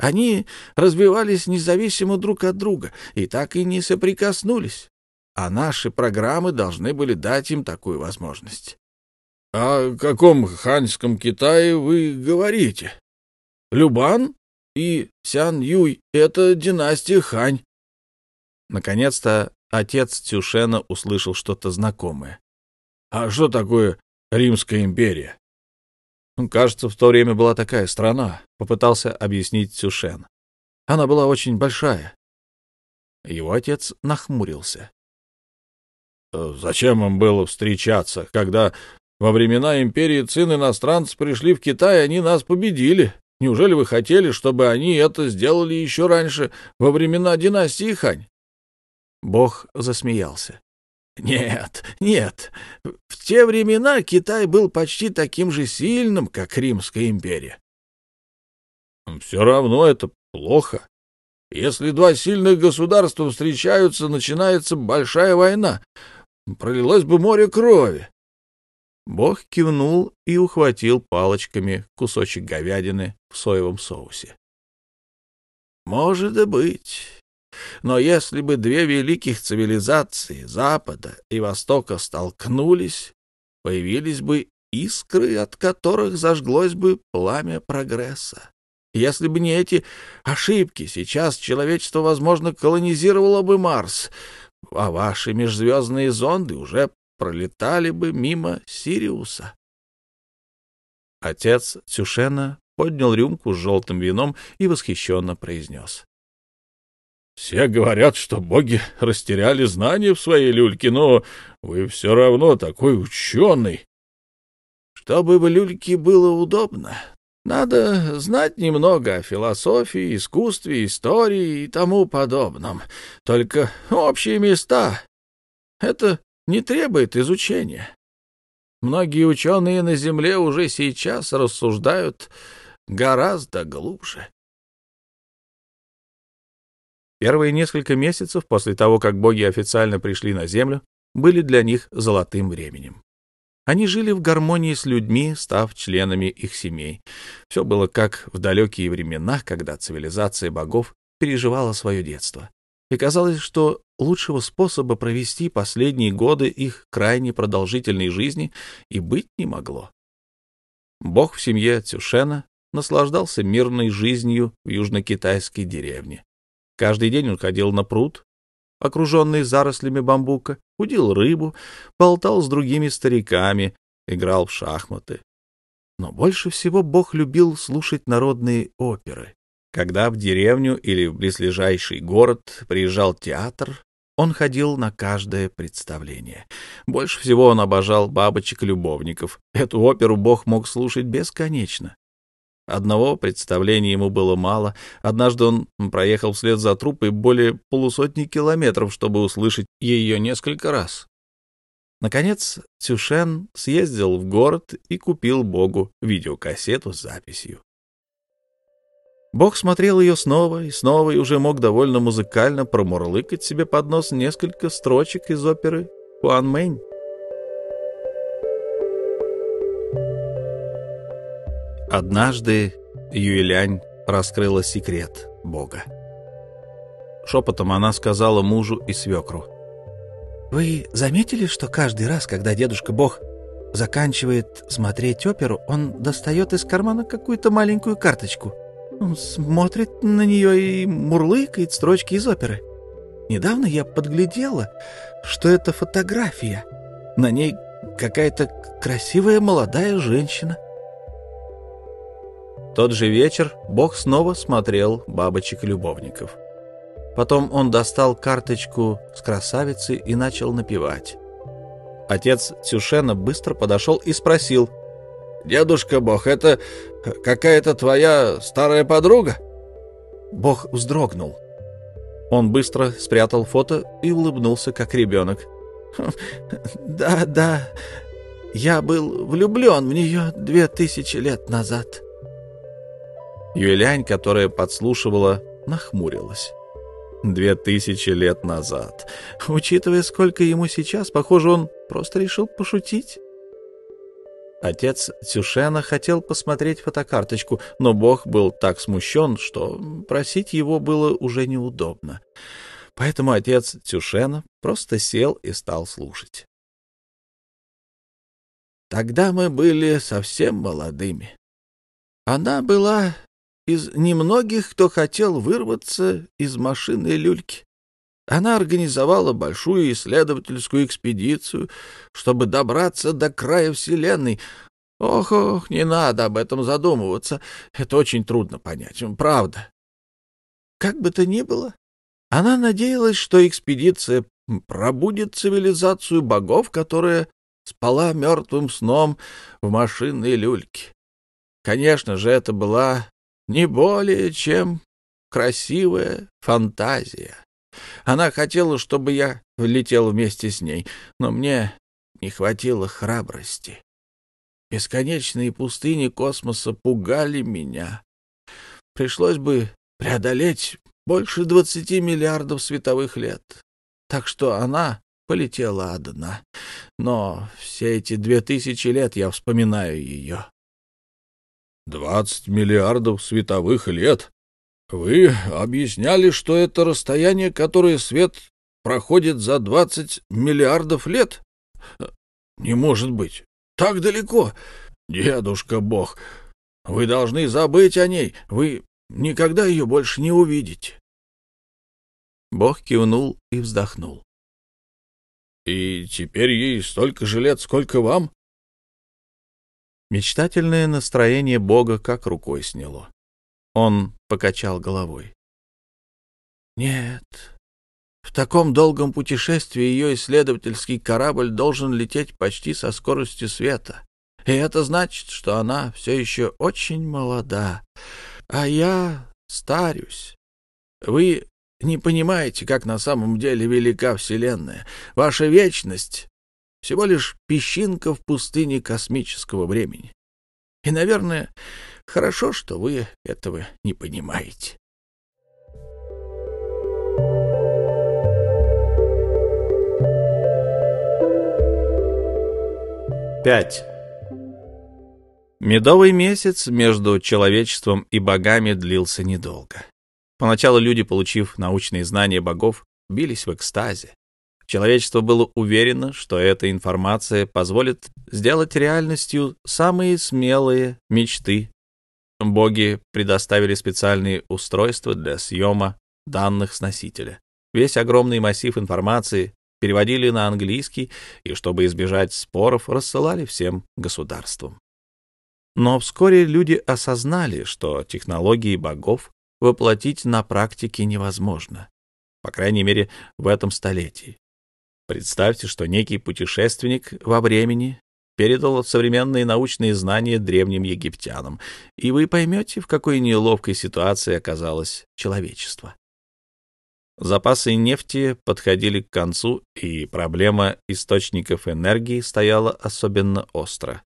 Они развивались независимо друг от друга и так и не соприкоснулись, а наши программы должны были дать им такую возможность. — О каком ханьском Китае вы говорите? Любан и Сян Юй — это династия Хань. Наконец-то Отец Цюшена услышал что-то знакомое. «А что такое Римская империя?» «Ну, «Кажется, в то время была такая страна», — попытался объяснить Цюшен. «Она была очень большая». Его отец нахмурился. «Зачем им было встречаться, когда во времена империи Цин иностранцы пришли в Китай, они нас победили? Неужели вы хотели, чтобы они это сделали еще раньше, во времена династии Хань?» Бог засмеялся. Нет, нет. В те времена Китай был почти таким же сильным, как Римская империя. Все равно это плохо. Если два сильных государства встречаются, начинается большая война. Пролилось бы море крови. Бог кивнул и ухватил палочками кусочек говядины в соевом соусе. Может быть. Но если бы две великих цивилизации Запада и Востока столкнулись, появились бы искры, от которых зажглось бы пламя прогресса. Если бы не эти ошибки, сейчас человечество, возможно, колонизировало бы Марс, а ваши межзвездные зонды уже пролетали бы мимо Сириуса. Отец Цюшена поднял рюмку с желтым вином и восхищенно произнес. — Все говорят, что боги растеряли знания в своей люльке, но вы все равно такой ученый. — Чтобы в люльке было удобно, надо знать немного о философии, искусстве, истории и тому подобном. Только общие места — это не требует изучения. Многие ученые на Земле уже сейчас рассуждают гораздо глубже. Первые несколько месяцев после того, как боги официально пришли на Землю, были для них золотым временем. Они жили в гармонии с людьми, став членами их семей. Все было как в далекие времена, когда цивилизация богов переживала свое детство. И казалось, что лучшего способа провести последние годы их крайне продолжительной жизни и быть не могло. Бог в семье Цюшена наслаждался мирной жизнью в южно-китайской деревне. Каждый день он ходил на пруд, окруженный зарослями бамбука, удил рыбу, болтал с другими стариками, играл в шахматы. Но больше всего Бог любил слушать народные оперы. Когда в деревню или в близлежащий город приезжал театр, он ходил на каждое представление. Больше всего он обожал бабочек-любовников. Эту оперу Бог мог слушать бесконечно. Одного представления ему было мало. Однажды он проехал вслед за трупой более полусотни километров, чтобы услышать ее несколько раз. Наконец Цюшен съездил в город и купил Богу видеокассету с записью. Бог смотрел ее снова и снова и уже мог довольно музыкально промурлыкать себе под нос несколько строчек из оперы «Хуан Мэнь». Однажды Юэлянь раскрыла секрет Бога. Шепотом она сказала мужу и свекру. «Вы заметили, что каждый раз, когда дедушка Бог заканчивает смотреть оперу, он достает из кармана какую-то маленькую карточку? Смотрит на нее и мурлыкает строчки из оперы. Недавно я подглядела, что это фотография. На ней какая-то красивая молодая женщина тот же вечер Бог снова смотрел бабочек-любовников. Потом он достал карточку с красавицей и начал напевать. Отец Цюшена быстро подошел и спросил. «Дедушка Бог, это какая-то твоя старая подруга?» Бог вздрогнул. Он быстро спрятал фото и улыбнулся, как ребенок. «Да, да, я был влюблен в нее две тысячи лет назад». Юэлянь, которая подслушивала, нахмурилась. Две тысячи лет назад. Учитывая, сколько ему сейчас, похоже, он просто решил пошутить. Отец Цюшена хотел посмотреть фотокарточку, но Бог был так смущен, что просить его было уже неудобно. Поэтому отец Цюшена просто сел и стал слушать. Тогда мы были совсем молодыми. Она была из немногих, кто хотел вырваться из машины люльки. Она организовала большую исследовательскую экспедицию, чтобы добраться до края Вселенной. Ох, ох, не надо об этом задумываться. Это очень трудно понять, правда. Как бы то ни было, она надеялась, что экспедиция пробудет цивилизацию богов, которая спала мертвым сном в машинной люльке. Конечно же, это была не более чем красивая фантазия. Она хотела, чтобы я влетел вместе с ней, но мне не хватило храбрости. Бесконечные пустыни космоса пугали меня. Пришлось бы преодолеть больше двадцати миллиардов световых лет. Так что она полетела одна. Но все эти две тысячи лет я вспоминаю ее. Двадцать миллиардов световых лет? Вы объясняли, что это расстояние, которое свет проходит за двадцать миллиардов лет? Не может быть. Так далеко. Дедушка Бог, вы должны забыть о ней. Вы никогда ее больше не увидите. Бог кивнул и вздохнул. И теперь ей столько же лет, сколько вам? Мечтательное настроение Бога как рукой сняло. Он покачал головой. Нет, в таком долгом путешествии ее исследовательский корабль должен лететь почти со скоростью света. И это значит, что она все еще очень молода, а я старюсь. Вы не понимаете, как на самом деле велика Вселенная. Ваша вечность — всего лишь песчинка в пустыне космического времени. И, наверное, хорошо, что вы этого не понимаете. 5. Медовый месяц между человечеством и богами длился недолго. Поначалу люди, получив научные знания богов, бились в экстазе. Человечество было уверено, что эта информация позволит сделать реальностью самые смелые мечты. Боги предоставили специальные устройства для съема данных с носителя. Весь огромный массив информации переводили на английский и, чтобы избежать споров, рассылали всем государствам. Но вскоре люди осознали, что технологии богов воплотить на практике невозможно, по крайней мере, в этом столетии. Представьте, что некий путешественник во времени передал современные научные знания древним египтянам, и вы поймете, в какой неловкой ситуации оказалось человечество. Запасы нефти подходили к концу, и проблема источников энергии стояла особенно остро.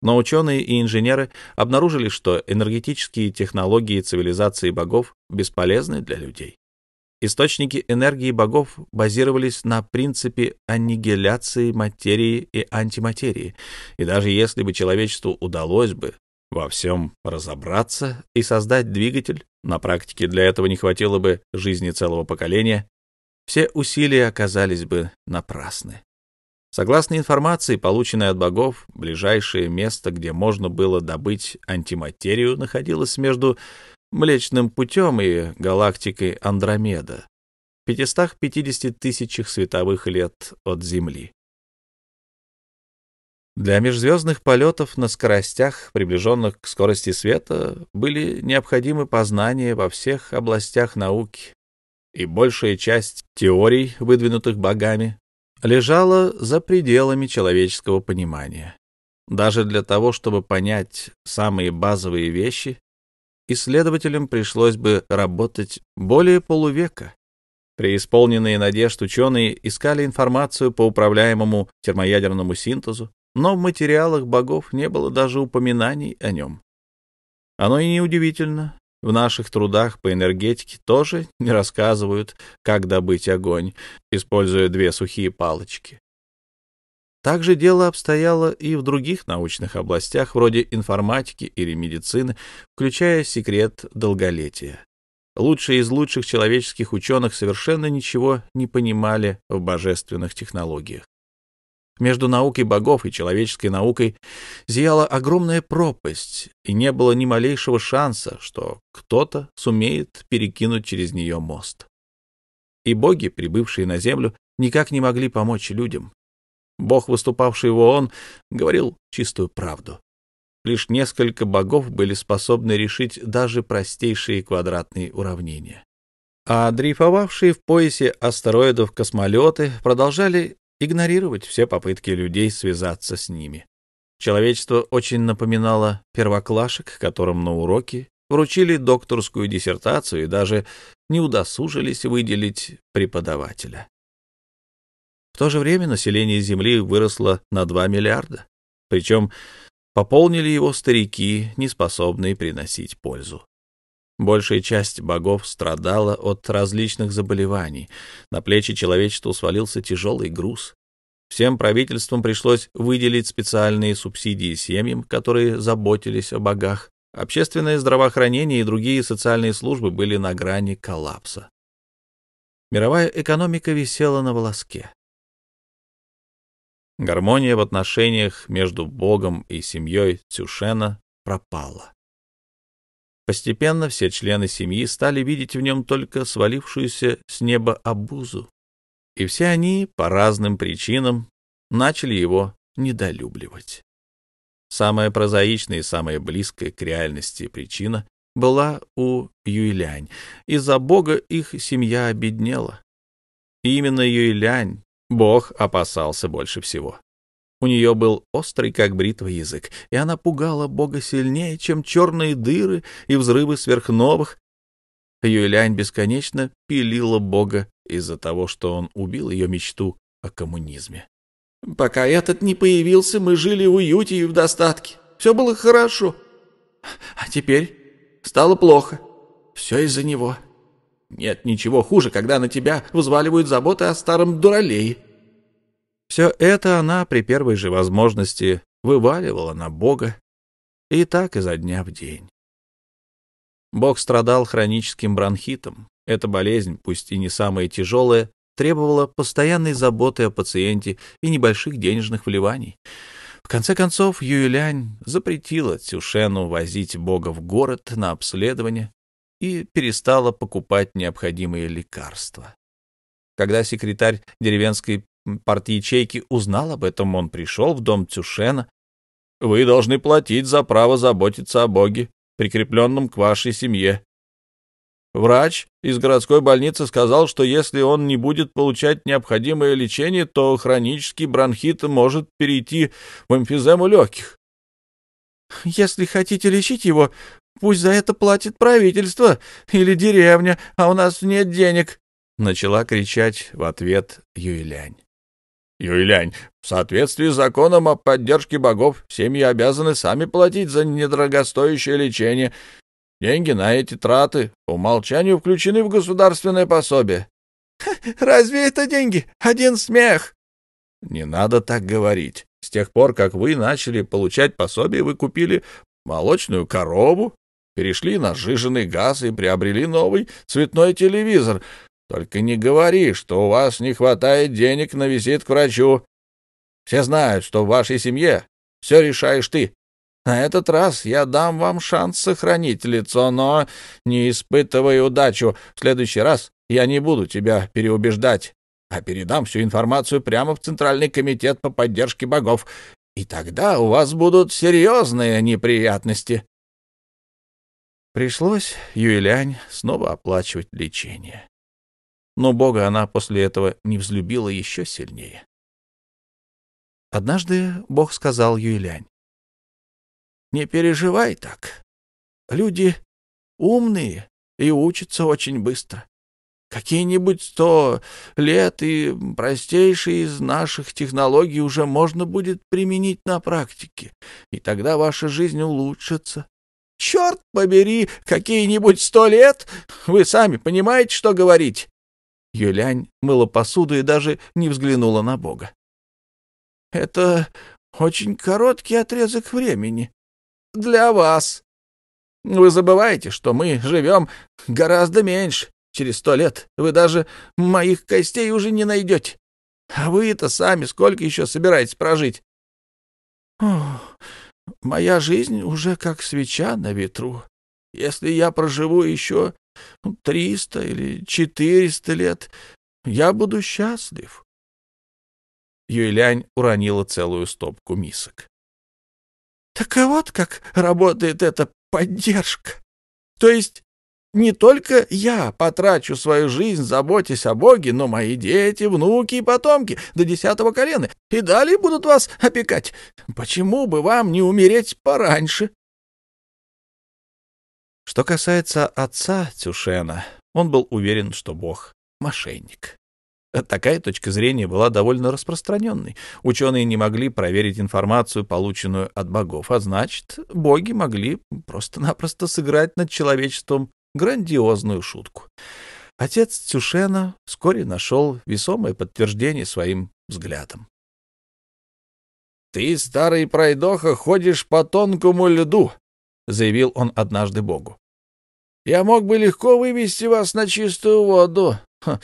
Но ученые и инженеры обнаружили, что энергетические технологии цивилизации богов бесполезны для людей. Источники энергии богов базировались на принципе аннигиляции материи и антиматерии, и даже если бы человечеству удалось бы во всем разобраться и создать двигатель, на практике для этого не хватило бы жизни целого поколения, все усилия оказались бы напрасны. Согласно информации, полученной от богов, ближайшее место, где можно было добыть антиматерию, находилось между Млечным путем и галактикой Андромеда, в 550 тысячах световых лет от Земли. Для межзвездных полетов на скоростях, приближенных к скорости света, были необходимы познания во всех областях науки, и большая часть теорий, выдвинутых богами, лежала за пределами человеческого понимания. Даже для того, чтобы понять самые базовые вещи, исследователям пришлось бы работать более полувека. Преисполненные надежд ученые искали информацию по управляемому термоядерному синтезу, но в материалах богов не было даже упоминаний о нем. Оно и неудивительно. В наших трудах по энергетике тоже не рассказывают, как добыть огонь, используя две сухие палочки. Также дело обстояло и в других научных областях, вроде информатики или медицины, включая секрет долголетия. Лучшие из лучших человеческих ученых совершенно ничего не понимали в божественных технологиях. Между наукой богов и человеческой наукой зияла огромная пропасть, и не было ни малейшего шанса, что кто-то сумеет перекинуть через нее мост. И боги, прибывшие на землю, никак не могли помочь людям. Бог, выступавший в ООН, говорил чистую правду. Лишь несколько богов были способны решить даже простейшие квадратные уравнения. А дрейфовавшие в поясе астероидов космолеты продолжали игнорировать все попытки людей связаться с ними. Человечество очень напоминало первоклашек, которым на уроке вручили докторскую диссертацию и даже не удосужились выделить преподавателя. В то же время население Земли выросло на 2 миллиарда, причем пополнили его старики, не способные приносить пользу. Большая часть богов страдала от различных заболеваний. На плечи человечеству свалился тяжелый груз. Всем правительствам пришлось выделить специальные субсидии семьям, которые заботились о богах. Общественное здравоохранение и другие социальные службы были на грани коллапса. Мировая экономика висела на волоске. Гармония в отношениях между Богом и семьей Цюшена пропала. Постепенно все члены семьи стали видеть в нем только свалившуюся с неба обузу, и все они по разным причинам начали его недолюбливать. Самая прозаичная и самая близкая к реальности причина была у Юйлянь. Из-за Бога их семья обеднела. И именно Юйлянь Бог опасался больше всего. У нее был острый, как бритва, язык, и она пугала Бога сильнее, чем черные дыры и взрывы сверхновых. Юлянь бесконечно пилила Бога из-за того, что он убил ее мечту о коммунизме. «Пока этот не появился, мы жили в уюте и в достатке. Все было хорошо. А теперь стало плохо. Все из-за него. Нет ничего хуже, когда на тебя взваливают заботы о старом дуралее. Все это она при первой же возможности вываливала на Бога, и так изо дня в день. Бог страдал хроническим бронхитом. Эта болезнь, пусть и не самая тяжелая, требовала постоянной заботы о пациенте и небольших денежных вливаний. В конце концов, Юйлянь запретила Цюшену возить Бога в город на обследование и перестала покупать необходимые лекарства. Когда секретарь деревенской партии ячейки узнал об этом, он пришел в дом Цюшена. «Вы должны платить за право заботиться о Боге, прикрепленном к вашей семье». Врач из городской больницы сказал, что если он не будет получать необходимое лечение, то хронический бронхит может перейти в эмфизему легких. «Если хотите лечить его, пусть за это платит правительство или деревня, а у нас нет денег», — начала кричать в ответ Юйлянь. Юйлянь, в соответствии с законом о поддержке богов, семьи обязаны сами платить за недорогостоящее лечение. Деньги на эти траты по умолчанию включены в государственное пособие. — Разве это деньги? Один смех! — Не надо так говорить. С тех пор, как вы начали получать пособие, вы купили молочную корову, перешли на сжиженный газ и приобрели новый цветной телевизор — только не говори, что у вас не хватает денег на визит к врачу. Все знают, что в вашей семье все решаешь ты. На этот раз я дам вам шанс сохранить лицо, но не испытывай удачу. В следующий раз я не буду тебя переубеждать, а передам всю информацию прямо в Центральный комитет по поддержке богов. И тогда у вас будут серьезные неприятности. Пришлось Юйлянь снова оплачивать лечение но Бога она после этого не взлюбила еще сильнее. Однажды Бог сказал Юйлянь, «Не переживай так. Люди умные и учатся очень быстро. Какие-нибудь сто лет и простейшие из наших технологий уже можно будет применить на практике, и тогда ваша жизнь улучшится. Черт побери, какие-нибудь сто лет! Вы сами понимаете, что говорить. Юлянь мыла посуду и даже не взглянула на Бога. — Это очень короткий отрезок времени. Для вас. Вы забываете, что мы живем гораздо меньше. Через сто лет вы даже моих костей уже не найдете. А вы-то сами сколько еще собираетесь прожить? Ох, моя жизнь уже как свеча на ветру. Если я проживу еще ну, триста или четыреста лет, я буду счастлив. Юйлянь уронила целую стопку мисок. — Так вот как работает эта поддержка. То есть не только я потрачу свою жизнь, заботясь о Боге, но мои дети, внуки и потомки до десятого колена и далее будут вас опекать. Почему бы вам не умереть пораньше? Что касается отца Цюшена, он был уверен, что Бог — мошенник. Такая точка зрения была довольно распространенной. Ученые не могли проверить информацию, полученную от богов, а значит, боги могли просто-напросто сыграть над человечеством грандиозную шутку. Отец Цюшена вскоре нашел весомое подтверждение своим взглядом. «Ты, старый пройдоха, ходишь по тонкому льду», — заявил он однажды Богу. «Я мог бы легко вывести вас на чистую воду. Ха,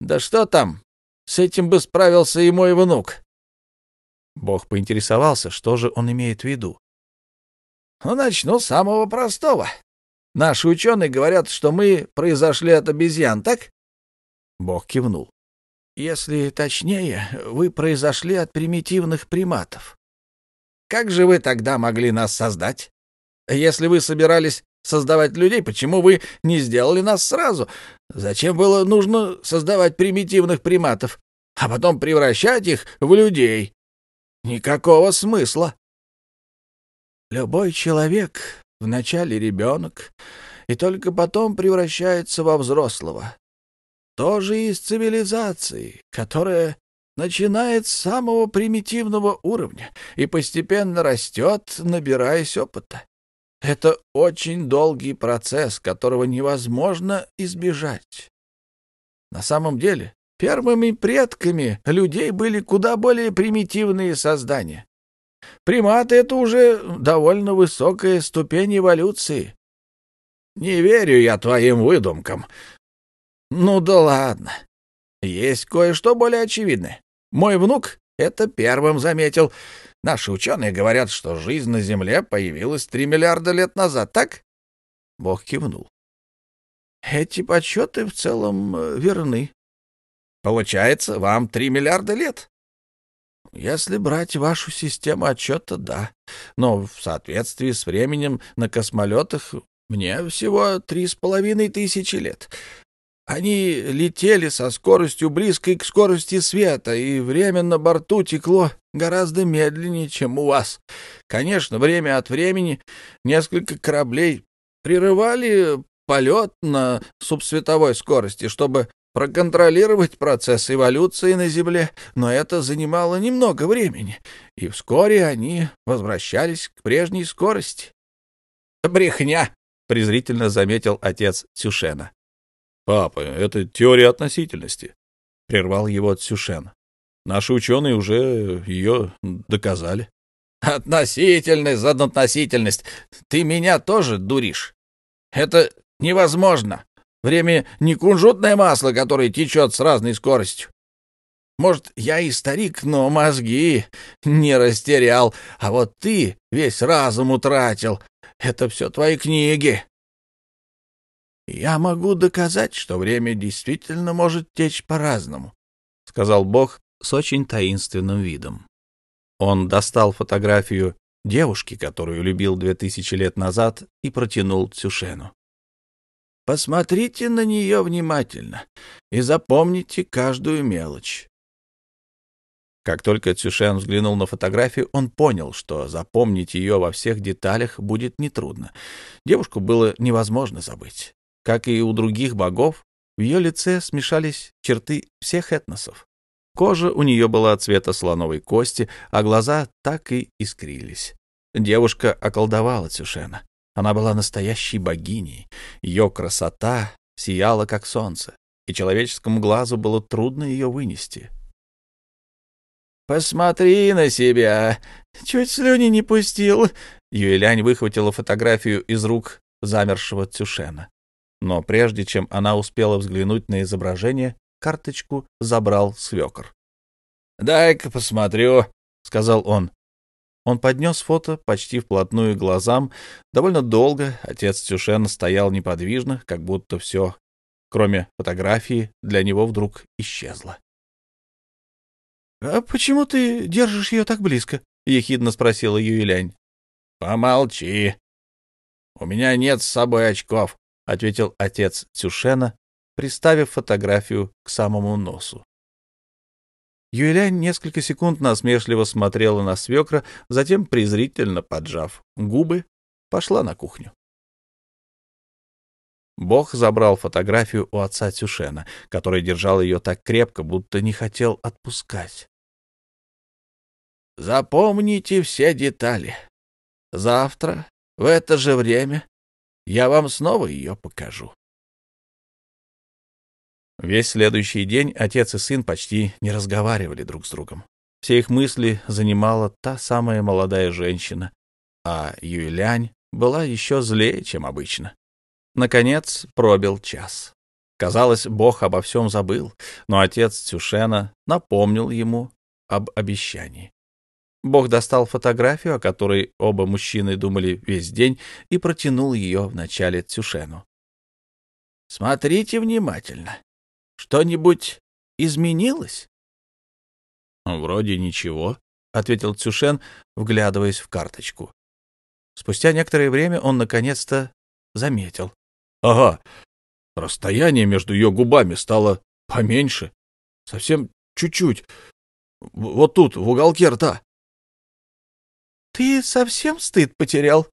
да что там, с этим бы справился и мой внук». Бог поинтересовался, что же он имеет в виду. «Ну, начну с самого простого. Наши ученые говорят, что мы произошли от обезьян, так?» Бог кивнул. «Если точнее, вы произошли от примитивных приматов. Как же вы тогда могли нас создать? Если вы собирались создавать людей, почему вы не сделали нас сразу? Зачем было нужно создавать примитивных приматов, а потом превращать их в людей? Никакого смысла. Любой человек, вначале ребенок, и только потом превращается во взрослого. Тоже из цивилизации, которая начинает с самого примитивного уровня и постепенно растет, набираясь опыта. Это очень долгий процесс, которого невозможно избежать. На самом деле, первыми предками людей были куда более примитивные создания. Приматы — это уже довольно высокая ступень эволюции. Не верю я твоим выдумкам. Ну да ладно. Есть кое-что более очевидное. Мой внук это первым заметил. Наши ученые говорят, что жизнь на Земле появилась три миллиарда лет назад, так? Бог кивнул. Эти подсчеты в целом э, верны. Получается, вам три миллиарда лет? Если брать вашу систему отчета, да. Но в соответствии с временем на космолетах мне всего три с половиной тысячи лет. Они летели со скоростью близкой к скорости света, и время на борту текло гораздо медленнее, чем у вас. Конечно, время от времени несколько кораблей прерывали полет на субсветовой скорости, чтобы проконтролировать процесс эволюции на Земле, но это занимало немного времени, и вскоре они возвращались к прежней скорости. «Брехня!» — презрительно заметил отец Цюшена. «Папа, это теория относительности», — прервал его Цюшен. «Наши ученые уже ее доказали». «Относительность за относительность. Ты меня тоже дуришь. Это невозможно. Время не кунжутное масло, которое течет с разной скоростью. Может, я и старик, но мозги не растерял, а вот ты весь разум утратил. Это все твои книги. «Я могу доказать, что время действительно может течь по-разному», — сказал Бог с очень таинственным видом. Он достал фотографию девушки, которую любил две тысячи лет назад, и протянул Цюшену. «Посмотрите на нее внимательно и запомните каждую мелочь». Как только Цюшен взглянул на фотографию, он понял, что запомнить ее во всех деталях будет нетрудно. Девушку было невозможно забыть. Как и у других богов, в ее лице смешались черты всех этносов. Кожа у нее была цвета слоновой кости, а глаза так и искрились. Девушка околдовала Цюшена. Она была настоящей богиней. Ее красота сияла, как солнце, и человеческому глазу было трудно ее вынести. «Посмотри на себя! Чуть слюни не пустил!» Юэлянь выхватила фотографию из рук замершего Цюшена. Но прежде чем она успела взглянуть на изображение, карточку забрал свекор. — Дай-ка посмотрю, — сказал он. Он поднес фото почти вплотную к глазам. Довольно долго отец Тюшен стоял неподвижно, как будто все, кроме фотографии, для него вдруг исчезло. — А почему ты держишь ее так близко? — ехидно спросила Юйлянь. — Помолчи. У меня нет с собой очков. — ответил отец Цюшена, приставив фотографию к самому носу. Юэлянь несколько секунд насмешливо смотрела на свекра, затем, презрительно поджав губы, пошла на кухню. Бог забрал фотографию у отца Цюшена, который держал ее так крепко, будто не хотел отпускать. «Запомните все детали. Завтра, в это же время, я вам снова ее покажу. Весь следующий день отец и сын почти не разговаривали друг с другом. Все их мысли занимала та самая молодая женщина, а Юйлянь была еще злее, чем обычно. Наконец пробил час. Казалось, Бог обо всем забыл, но отец Цюшена напомнил ему об обещании. Бог достал фотографию, о которой оба мужчины думали весь день, и протянул ее в начале Цюшену. «Смотрите внимательно. Что-нибудь изменилось?» «Вроде ничего», — ответил Цюшен, вглядываясь в карточку. Спустя некоторое время он наконец-то заметил. «Ага, расстояние между ее губами стало поменьше. Совсем чуть-чуть. Вот тут, в уголке рта». «Ты совсем стыд потерял?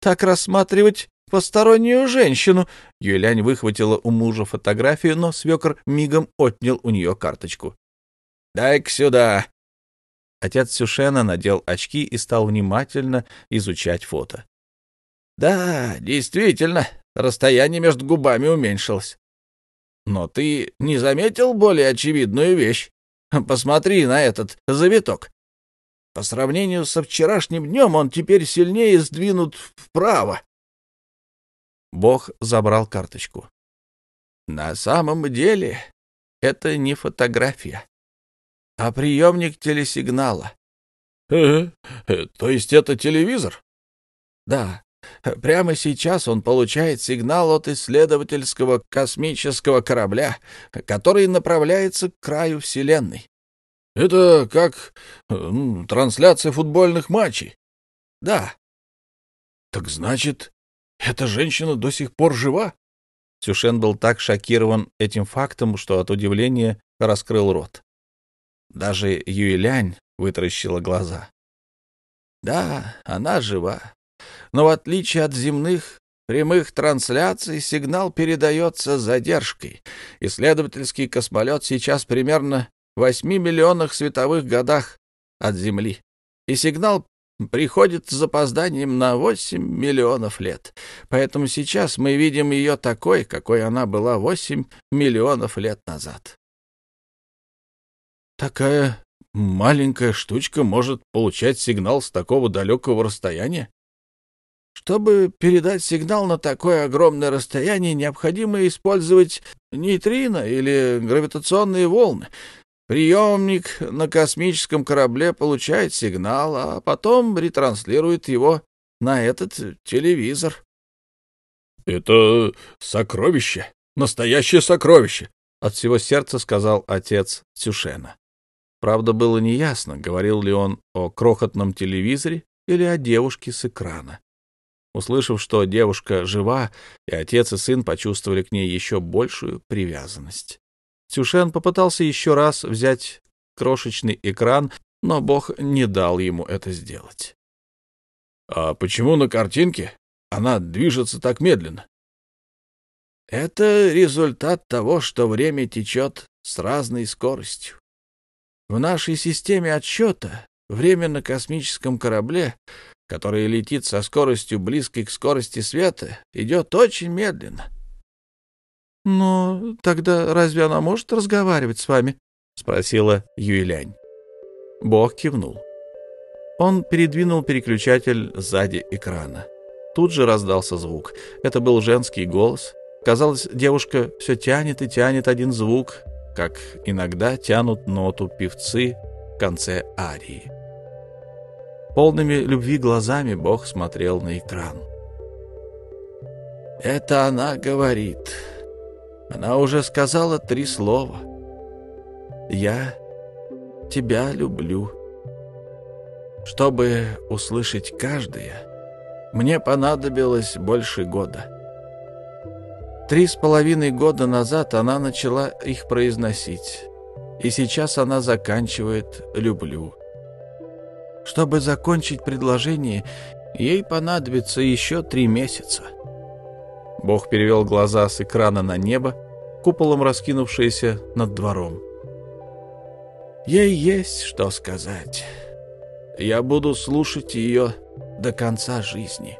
Так рассматривать постороннюю женщину!» Юлянь выхватила у мужа фотографию, но свекор мигом отнял у нее карточку. «Дай-ка сюда!» Отец Сюшена надел очки и стал внимательно изучать фото. «Да, действительно, расстояние между губами уменьшилось. Но ты не заметил более очевидную вещь? Посмотри на этот завиток. По сравнению со вчерашним днем он теперь сильнее сдвинут вправо. Бог забрал карточку. На самом деле это не фотография, а приемник телесигнала. Э, -э то есть это телевизор? Да. Прямо сейчас он получает сигнал от исследовательского космического корабля, который направляется к краю Вселенной. Это как ну, трансляция футбольных матчей? Да. Так значит, эта женщина до сих пор жива? Цюшен был так шокирован этим фактом, что от удивления раскрыл рот. Даже Юйлянь вытаращила глаза. Да, она жива. Но в отличие от земных прямых трансляций, сигнал передается с задержкой. Исследовательский космолет сейчас примерно в 8 миллионах световых годах от Земли. И сигнал приходит с запозданием на 8 миллионов лет. Поэтому сейчас мы видим ее такой, какой она была 8 миллионов лет назад. Такая маленькая штучка может получать сигнал с такого далекого расстояния? Чтобы передать сигнал на такое огромное расстояние, необходимо использовать нейтрино или гравитационные волны. Приемник на космическом корабле получает сигнал, а потом ретранслирует его на этот телевизор. — Это сокровище, настоящее сокровище, — от всего сердца сказал отец Цюшена. Правда, было неясно, говорил ли он о крохотном телевизоре или о девушке с экрана. Услышав, что девушка жива, и отец и сын почувствовали к ней еще большую привязанность. Цюшен попытался еще раз взять крошечный экран, но Бог не дал ему это сделать. — А почему на картинке она движется так медленно? — Это результат того, что время течет с разной скоростью. В нашей системе отсчета время на космическом корабле, который летит со скоростью близкой к скорости света, идет очень медленно. «Но тогда разве она может разговаривать с вами?» — спросила Юйлянь. Бог кивнул. Он передвинул переключатель сзади экрана. Тут же раздался звук. Это был женский голос. Казалось, девушка все тянет и тянет один звук, как иногда тянут ноту певцы в конце арии. Полными любви глазами Бог смотрел на экран. «Это она говорит», она уже сказала три слова. «Я тебя люблю». Чтобы услышать каждое, мне понадобилось больше года. Три с половиной года назад она начала их произносить, и сейчас она заканчивает «люблю». Чтобы закончить предложение, ей понадобится еще три месяца. Бог перевел глаза с экрана на небо, куполом раскинувшееся над двором. Ей есть что сказать. Я буду слушать ее до конца жизни.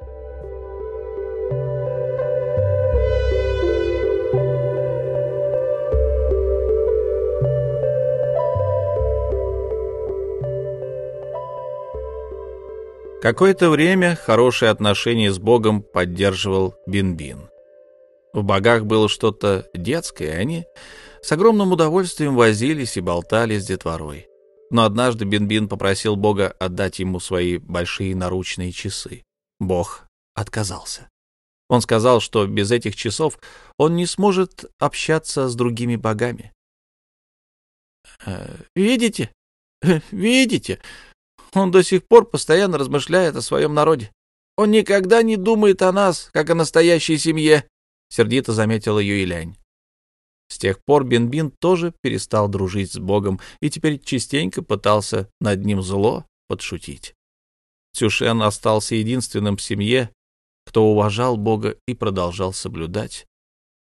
Какое-то время хорошие отношения с Богом поддерживал Бинбин. -бин. В богах было что-то детское, и они с огромным удовольствием возились и болтали с детворой. Но однажды Бинбин -бин попросил Бога отдать ему свои большие наручные часы. Бог отказался. Он сказал, что без этих часов он не сможет общаться с другими богами. «Э, «Видите? Видите? Он до сих пор постоянно размышляет о своем народе. Он никогда не думает о нас, как о настоящей семье», — сердито заметила Юйлянь. С тех пор Бинбин тоже перестал дружить с Богом и теперь частенько пытался над ним зло подшутить. Цюшен остался единственным в семье, кто уважал Бога и продолжал соблюдать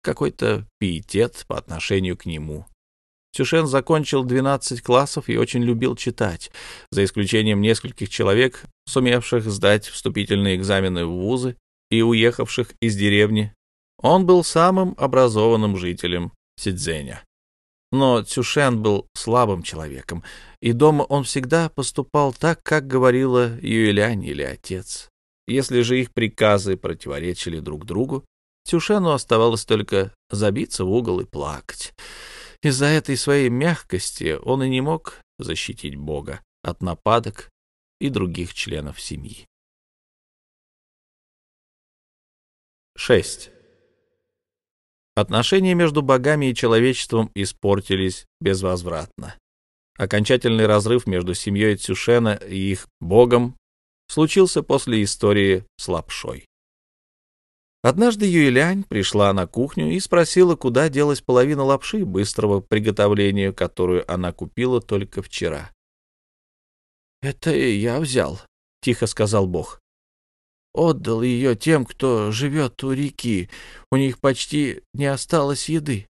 какой-то пиетет по отношению к нему. Цюшен закончил 12 классов и очень любил читать, за исключением нескольких человек, сумевших сдать вступительные экзамены в вузы и уехавших из деревни. Он был самым образованным жителем Сидзеня. Но Цюшен был слабым человеком, и дома он всегда поступал так, как говорила Юэлянь или отец. Если же их приказы противоречили друг другу, Цюшену оставалось только забиться в угол и плакать. Из-за этой своей мягкости он и не мог защитить Бога от нападок и других членов семьи. 6. Отношения между богами и человечеством испортились безвозвратно. Окончательный разрыв между семьей Цюшена и их богом случился после истории с лапшой. Однажды Юйлянь пришла на кухню и спросила, куда делась половина лапши быстрого приготовления, которую она купила только вчера. — Это я взял, — тихо сказал Бог отдал ее тем, кто живет у реки. У них почти не осталось еды.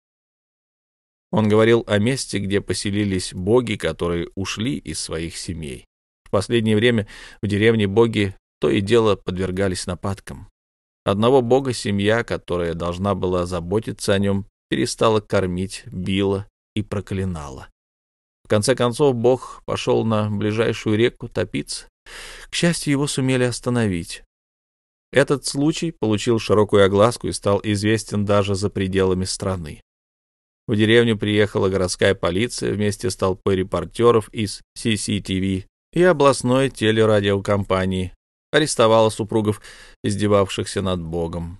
Он говорил о месте, где поселились боги, которые ушли из своих семей. В последнее время в деревне боги то и дело подвергались нападкам. Одного бога семья, которая должна была заботиться о нем, перестала кормить, била и проклинала. В конце концов, бог пошел на ближайшую реку топиться. К счастью, его сумели остановить. Этот случай получил широкую огласку и стал известен даже за пределами страны. В деревню приехала городская полиция вместе с толпой репортеров из CCTV и областной телерадиокомпании, арестовала супругов, издевавшихся над Богом.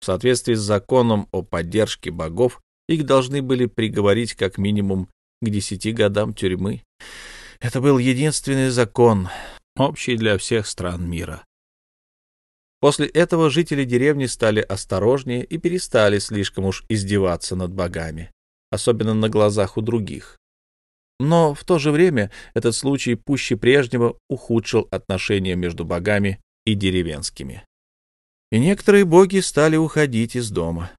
В соответствии с законом о поддержке богов, их должны были приговорить как минимум к десяти годам тюрьмы. Это был единственный закон, общий для всех стран мира. После этого жители деревни стали осторожнее и перестали слишком уж издеваться над богами, особенно на глазах у других. Но в то же время этот случай пуще прежнего ухудшил отношения между богами и деревенскими. И некоторые боги стали уходить из дома.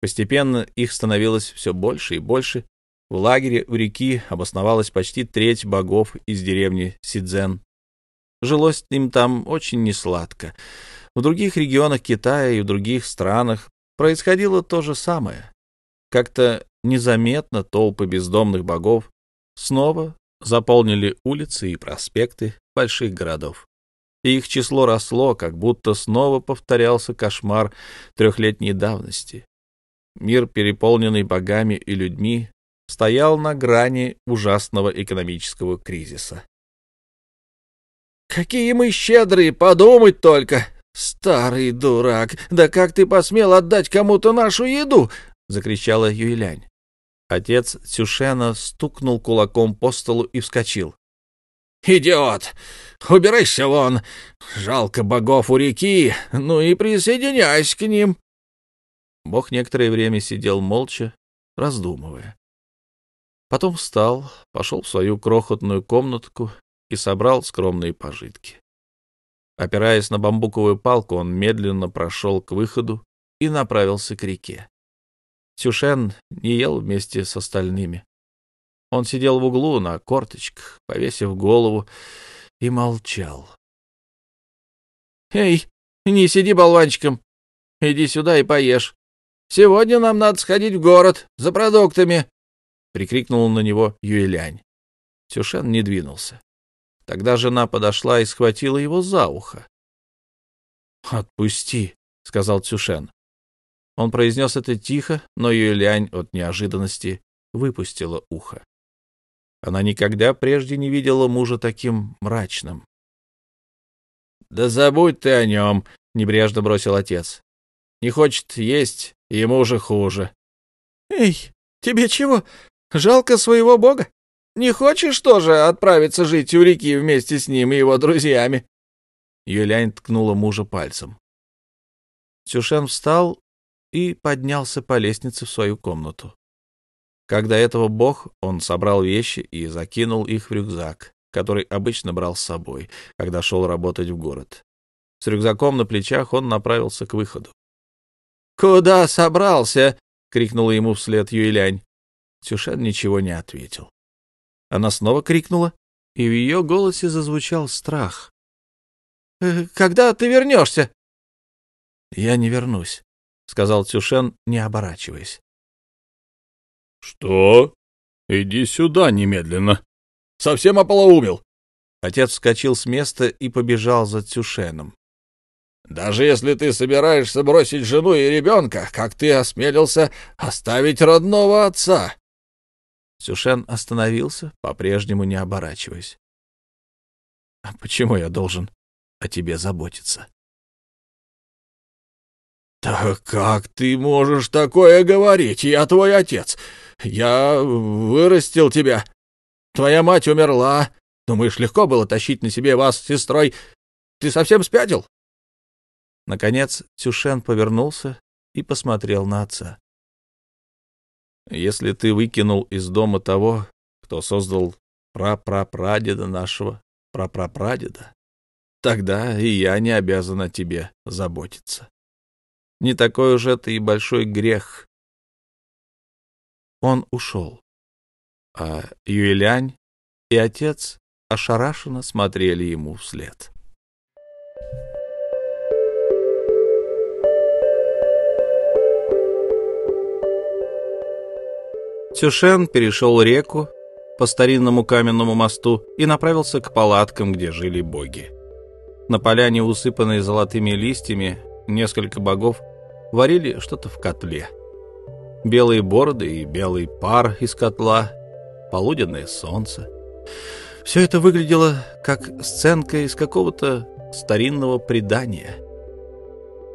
Постепенно их становилось все больше и больше. В лагере у реки обосновалась почти треть богов из деревни Сидзен, Жилось им там очень несладко. В других регионах Китая и в других странах происходило то же самое. Как-то незаметно толпы бездомных богов снова заполнили улицы и проспекты больших городов. И их число росло, как будто снова повторялся кошмар трехлетней давности. Мир, переполненный богами и людьми, стоял на грани ужасного экономического кризиса. «Какие мы щедрые, подумать только! Старый дурак! Да как ты посмел отдать кому-то нашу еду?» — закричала Юйлянь. Отец Цюшена стукнул кулаком по столу и вскочил. «Идиот! Убирайся вон! Жалко богов у реки, ну и присоединяйся к ним!» Бог некоторое время сидел молча, раздумывая. Потом встал, пошел в свою крохотную комнатку и собрал скромные пожитки. Опираясь на бамбуковую палку, он медленно прошел к выходу и направился к реке. Цюшен не ел вместе с остальными. Он сидел в углу на корточках, повесив голову, и молчал. «Эй, не сиди болванчиком! Иди сюда и поешь. Сегодня нам надо сходить в город за продуктами!» — прикрикнул на него Юэлянь. Цюшен не двинулся. Тогда жена подошла и схватила его за ухо. «Отпусти», — сказал Цюшен. Он произнес это тихо, но Юлянь от неожиданности выпустила ухо. Она никогда прежде не видела мужа таким мрачным. «Да забудь ты о нем», — небрежно бросил отец. «Не хочет есть, ему уже хуже». «Эй, тебе чего? Жалко своего бога? Не хочешь тоже отправиться жить у реки вместе с ним и его друзьями?» Юлянь ткнула мужа пальцем. Цюшен встал и поднялся по лестнице в свою комнату. Когда этого бог, он собрал вещи и закинул их в рюкзак, который обычно брал с собой, когда шел работать в город. С рюкзаком на плечах он направился к выходу. «Куда собрался?» — крикнула ему вслед Юйлянь. Цюшен ничего не ответил. Она снова крикнула, и в ее голосе зазвучал страх. «Э, «Когда ты вернешься?» «Я не вернусь», — сказал Цюшен, не оборачиваясь. «Что? Иди сюда немедленно. Совсем ополоумел?» Отец вскочил с места и побежал за Цюшеном. «Даже если ты собираешься бросить жену и ребенка, как ты осмелился оставить родного отца?» Цюшен остановился, по-прежнему не оборачиваясь. «А почему я должен о тебе заботиться?» «Так как ты можешь такое говорить? Я твой отец. Я вырастил тебя. Твоя мать умерла. Думаешь, легко было тащить на себе вас с сестрой? Ты совсем спятил?» Наконец Цюшен повернулся и посмотрел на отца. «Если ты выкинул из дома того, кто создал прапрапрадеда нашего прапрапрадеда, тогда и я не обязан о тебе заботиться. Не такой уж это и большой грех он ушел. А Юэлянь и отец ошарашенно смотрели ему вслед. Цюшен перешел реку по старинному каменному мосту и направился к палаткам, где жили боги. На поляне, усыпанной золотыми листьями, несколько богов варили что-то в котле — белые бороды и белый пар из котла, полуденное солнце. Все это выглядело как сценка из какого-то старинного предания.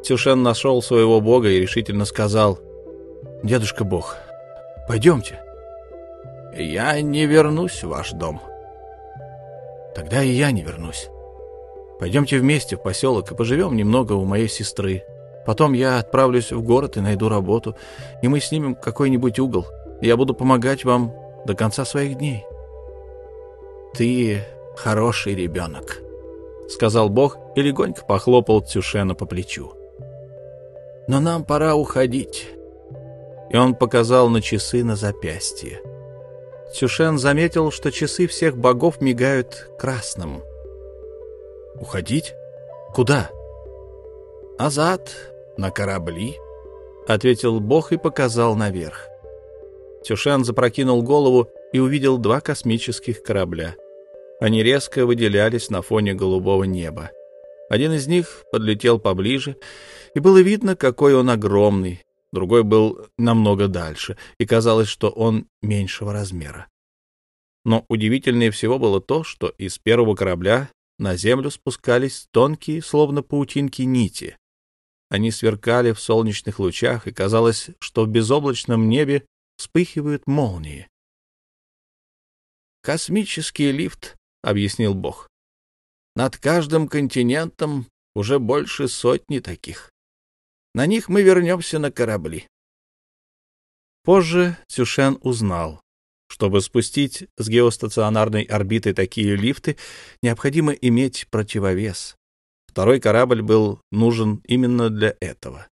Цюшен нашел своего бога и решительно сказал, «Дедушка Бог, пойдемте». «Я не вернусь в ваш дом». «Тогда и я не вернусь. Пойдемте вместе в поселок и поживем немного у моей сестры. Потом я отправлюсь в город и найду работу, и мы снимем какой-нибудь угол. Я буду помогать вам до конца своих дней. Ты хороший ребенок, — сказал Бог и легонько похлопал Цюшена по плечу. Но нам пора уходить. И он показал на часы на запястье. Цюшен заметил, что часы всех богов мигают красным. «Уходить? Куда?» «Назад, на корабли?» — ответил Бог и показал наверх. Тюшен запрокинул голову и увидел два космических корабля. Они резко выделялись на фоне голубого неба. Один из них подлетел поближе, и было видно, какой он огромный. Другой был намного дальше, и казалось, что он меньшего размера. Но удивительнее всего было то, что из первого корабля на землю спускались тонкие, словно паутинки, нити. Они сверкали в солнечных лучах, и казалось, что в безоблачном небе вспыхивают молнии. «Космический лифт», — объяснил Бог. «Над каждым континентом уже больше сотни таких. На них мы вернемся на корабли». Позже Цюшен узнал, чтобы спустить с геостационарной орбиты такие лифты, необходимо иметь противовес. Второй корабль был нужен именно для этого.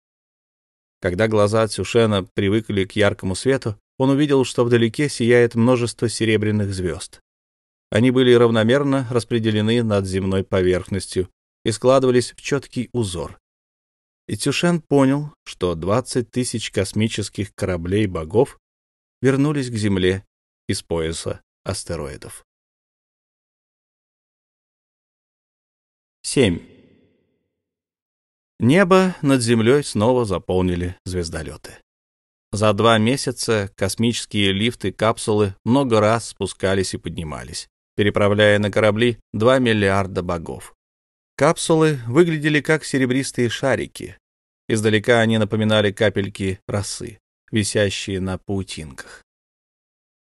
Когда глаза Цюшена привыкли к яркому свету, он увидел, что вдалеке сияет множество серебряных звезд. Они были равномерно распределены над земной поверхностью и складывались в четкий узор. И Цюшен понял, что 20 тысяч космических кораблей богов вернулись к Земле из пояса астероидов. 7. Небо над землей снова заполнили звездолеты. За два месяца космические лифты-капсулы много раз спускались и поднимались, переправляя на корабли 2 миллиарда богов. Капсулы выглядели как серебристые шарики. Издалека они напоминали капельки росы, висящие на паутинках.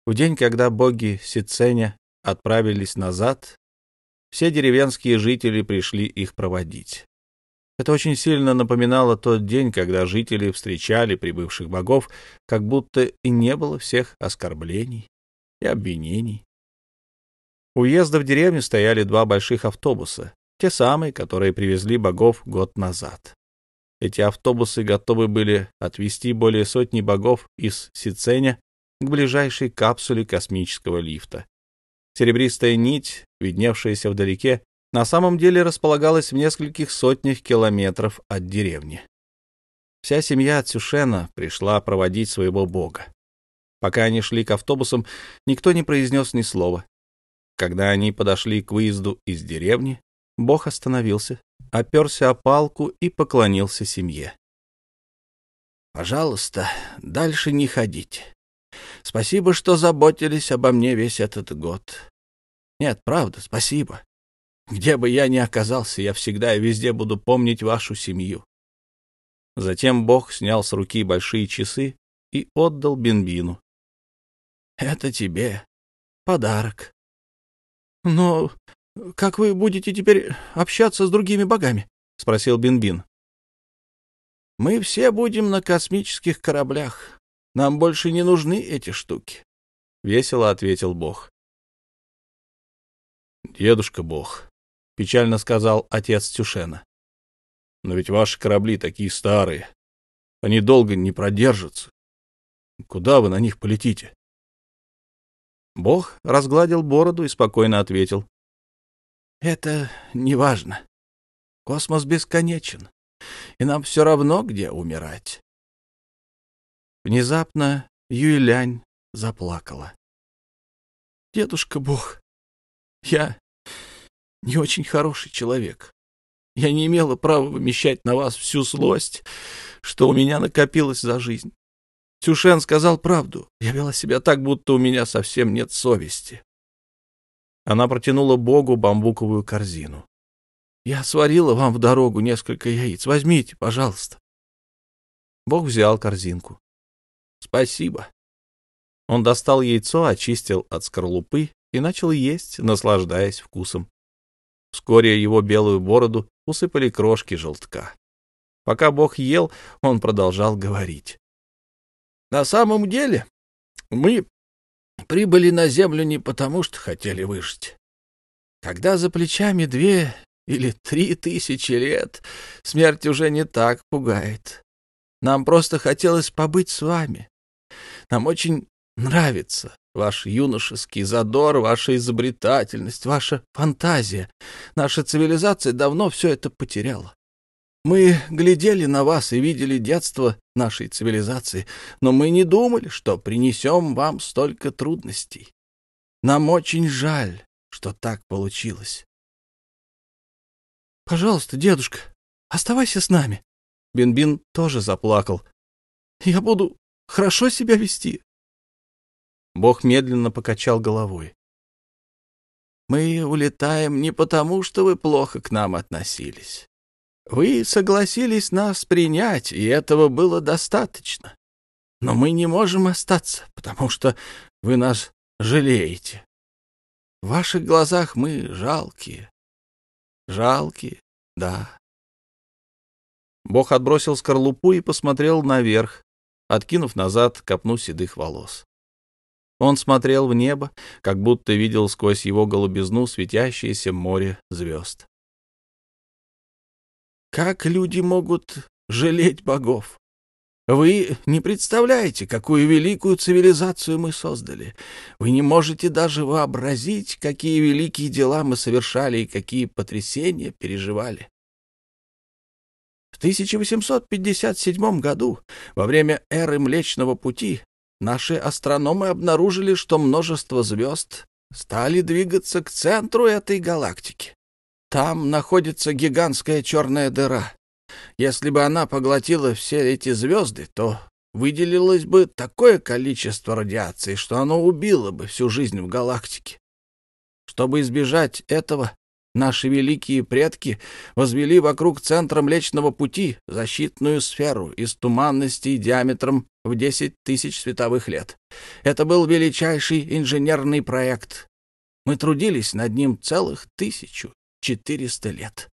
В день, когда боги Сиценя отправились назад, все деревенские жители пришли их проводить. Это очень сильно напоминало тот день, когда жители встречали прибывших богов, как будто и не было всех оскорблений и обвинений. У въезда в деревню стояли два больших автобуса, те самые, которые привезли богов год назад. Эти автобусы готовы были отвезти более сотни богов из Сиценя к ближайшей капсуле космического лифта, Серебристая нить, видневшаяся вдалеке, на самом деле располагалась в нескольких сотнях километров от деревни. Вся семья Цюшена пришла проводить своего бога. Пока они шли к автобусам, никто не произнес ни слова. Когда они подошли к выезду из деревни, бог остановился, оперся о палку и поклонился семье. «Пожалуйста, дальше не ходите. Спасибо, что заботились обо мне весь этот год. Нет, правда, спасибо. Где бы я ни оказался, я всегда и везде буду помнить вашу семью. Затем Бог снял с руки большие часы и отдал Бенбину. Это тебе подарок. Но как вы будете теперь общаться с другими богами? спросил Бенбин. Мы все будем на космических кораблях. Нам больше не нужны эти штуки. Весело ответил Бог. «Дедушка Бог», — печально сказал отец Тюшена. «Но ведь ваши корабли такие старые. Они долго не продержатся. Куда вы на них полетите?» Бог разгладил бороду и спокойно ответил. «Это не важно. Космос бесконечен, и нам все равно, где умирать». Внезапно Юйлянь заплакала. «Дедушка Бог, я не очень хороший человек. Я не имела права вымещать на вас всю злость, что у меня накопилось за жизнь. Сюшен сказал правду. Я вела себя так, будто у меня совсем нет совести. Она протянула Богу бамбуковую корзину. Я сварила вам в дорогу несколько яиц. Возьмите, пожалуйста. Бог взял корзинку. Спасибо. Он достал яйцо, очистил от скорлупы и начал есть, наслаждаясь вкусом. Вскоре его белую бороду усыпали крошки желтка. Пока Бог ел, он продолжал говорить. «На самом деле мы прибыли на землю не потому, что хотели выжить. Когда за плечами две или три тысячи лет, смерть уже не так пугает. Нам просто хотелось побыть с вами. Нам очень нравится ваш юношеский задор, ваша изобретательность, ваша фантазия. Наша цивилизация давно все это потеряла. Мы глядели на вас и видели детство нашей цивилизации, но мы не думали, что принесем вам столько трудностей. Нам очень жаль, что так получилось. Пожалуйста, дедушка, оставайся с нами. Бенбин тоже заплакал. Я буду хорошо себя вести. Бог медленно покачал головой. «Мы улетаем не потому, что вы плохо к нам относились. Вы согласились нас принять, и этого было достаточно. Но мы не можем остаться, потому что вы нас жалеете. В ваших глазах мы жалкие. Жалкие, да». Бог отбросил скорлупу и посмотрел наверх, откинув назад копну седых волос. Он смотрел в небо, как будто видел сквозь его голубизну светящееся море звезд. «Как люди могут жалеть богов? Вы не представляете, какую великую цивилизацию мы создали. Вы не можете даже вообразить, какие великие дела мы совершали и какие потрясения переживали. В 1857 году, во время эры Млечного Пути, наши астрономы обнаружили, что множество звезд стали двигаться к центру этой галактики. Там находится гигантская черная дыра. Если бы она поглотила все эти звезды, то выделилось бы такое количество радиации, что оно убило бы всю жизнь в галактике. Чтобы избежать этого, наши великие предки возвели вокруг центра Млечного Пути защитную сферу из туманности диаметром в 10 тысяч световых лет. Это был величайший инженерный проект. Мы трудились над ним целых тысячу четыреста лет.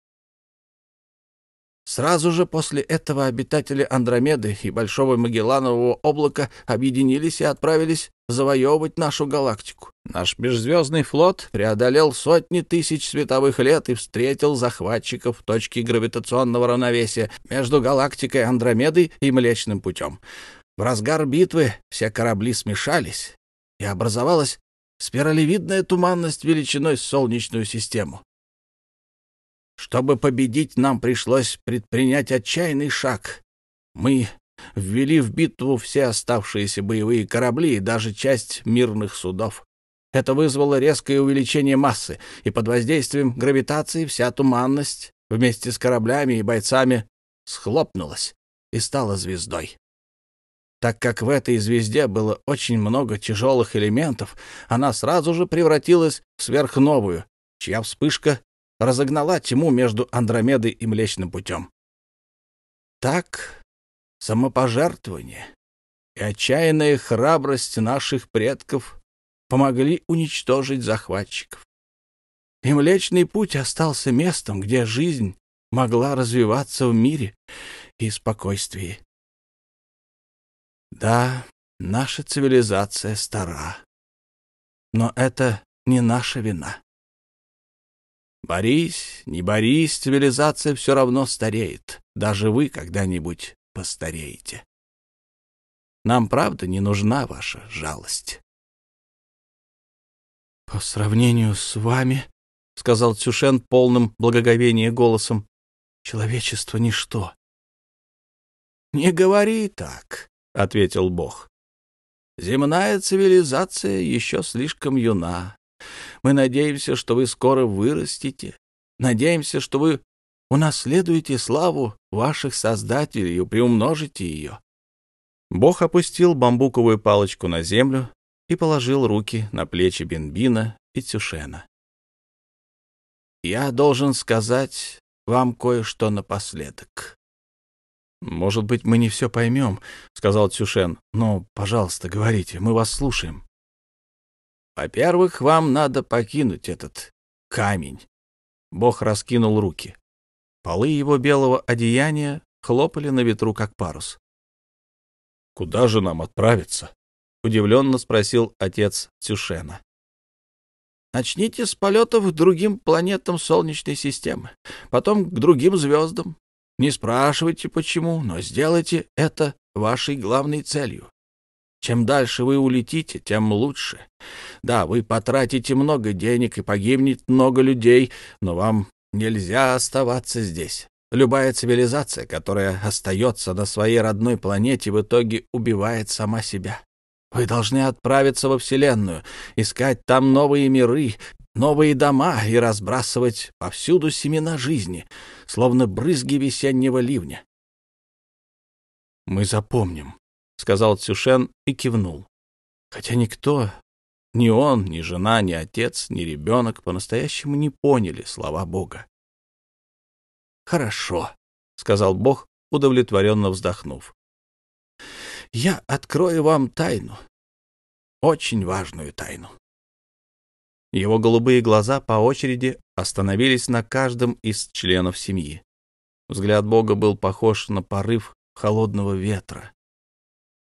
Сразу же после этого обитатели Андромеды и Большого Магелланового облака объединились и отправились завоевывать нашу галактику. Наш межзвездный флот преодолел сотни тысяч световых лет и встретил захватчиков в точке гравитационного равновесия между галактикой Андромедой и Млечным путем. В разгар битвы все корабли смешались, и образовалась спиралевидная туманность величиной с Солнечную систему. Чтобы победить, нам пришлось предпринять отчаянный шаг. Мы ввели в битву все оставшиеся боевые корабли и даже часть мирных судов. Это вызвало резкое увеличение массы, и под воздействием гравитации вся туманность вместе с кораблями и бойцами схлопнулась и стала звездой. Так как в этой звезде было очень много тяжелых элементов, она сразу же превратилась в сверхновую, чья вспышка разогнала тьму между Андромедой и Млечным путем. Так самопожертвование и отчаянная храбрость наших предков помогли уничтожить захватчиков. И Млечный путь остался местом, где жизнь могла развиваться в мире и спокойствии. Да, наша цивилизация стара, но это не наша вина. Борись, не борись, цивилизация все равно стареет. Даже вы когда-нибудь постареете. Нам, правда, не нужна ваша жалость. — По сравнению с вами, — сказал Цюшен полным благоговения голосом, — человечество — ничто. — Не говори так, — ответил Бог. — Земная цивилизация еще слишком юна. Мы надеемся, что вы скоро вырастете. Надеемся, что вы унаследуете славу ваших создателей и приумножите ее. Бог опустил бамбуковую палочку на землю и положил руки на плечи Бенбина и Цюшена. «Я должен сказать вам кое-что напоследок». «Может быть, мы не все поймем», — сказал Цюшен, — «но, пожалуйста, говорите, мы вас слушаем». Во-первых, вам надо покинуть этот камень. Бог раскинул руки. Полы его белого одеяния хлопали на ветру, как парус. — Куда же нам отправиться? — удивленно спросил отец Цюшена. — Начните с полетов к другим планетам Солнечной системы, потом к другим звездам. Не спрашивайте, почему, но сделайте это вашей главной целью. Чем дальше вы улетите, тем лучше. Да, вы потратите много денег и погибнет много людей, но вам нельзя оставаться здесь. Любая цивилизация, которая остается на своей родной планете, в итоге убивает сама себя. Вы должны отправиться во Вселенную, искать там новые миры, новые дома и разбрасывать повсюду семена жизни, словно брызги весеннего ливня. Мы запомним, сказал Цюшен и кивнул. Хотя никто, ни он, ни жена, ни отец, ни ребенок по-настоящему не поняли слова Бога. «Хорошо», — сказал Бог, удовлетворенно вздохнув. «Я открою вам тайну, очень важную тайну». Его голубые глаза по очереди остановились на каждом из членов семьи. Взгляд Бога был похож на порыв холодного ветра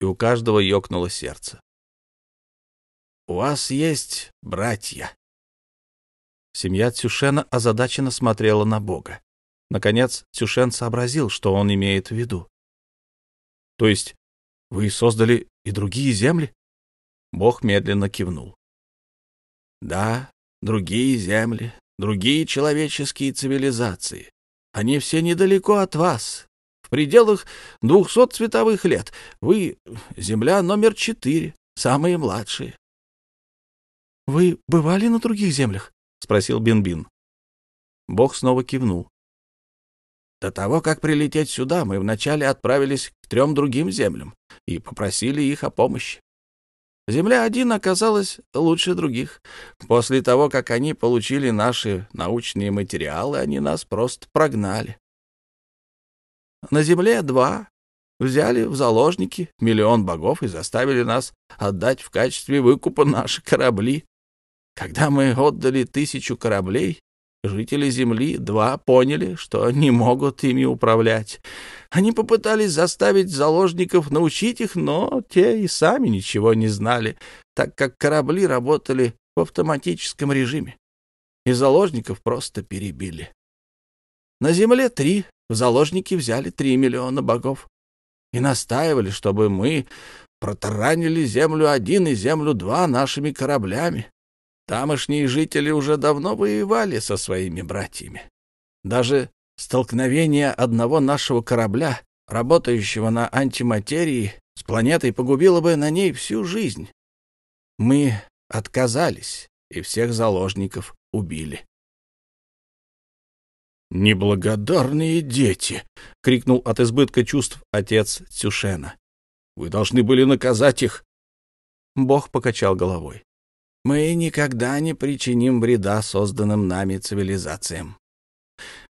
и у каждого ёкнуло сердце. «У вас есть братья?» Семья Цюшена озадаченно смотрела на Бога. Наконец Цюшен сообразил, что он имеет в виду. «То есть вы создали и другие земли?» Бог медленно кивнул. «Да, другие земли, другие человеческие цивилизации. Они все недалеко от вас, пределах двухсот световых лет. Вы — Земля номер четыре, самые младшие. — Вы бывали на других землях? — спросил Бинбин. -бин. Бог снова кивнул. До того, как прилететь сюда, мы вначале отправились к трем другим землям и попросили их о помощи. Земля-1 оказалась лучше других. После того, как они получили наши научные материалы, они нас просто прогнали. На Земле-2 взяли в заложники миллион богов и заставили нас отдать в качестве выкупа наши корабли. Когда мы отдали тысячу кораблей, Жители Земли два поняли, что не могут ими управлять. Они попытались заставить заложников научить их, но те и сами ничего не знали, так как корабли работали в автоматическом режиме. И заложников просто перебили. На Земле три, в заложники взяли три миллиона богов. И настаивали, чтобы мы протаранили Землю один и Землю два нашими кораблями. Тамошние жители уже давно воевали со своими братьями. Даже столкновение одного нашего корабля, работающего на антиматерии, с планетой погубило бы на ней всю жизнь. Мы отказались и всех заложников убили. «Неблагодарные дети!» — крикнул от избытка чувств отец Цюшена. «Вы должны были наказать их!» Бог покачал головой мы никогда не причиним вреда созданным нами цивилизациям.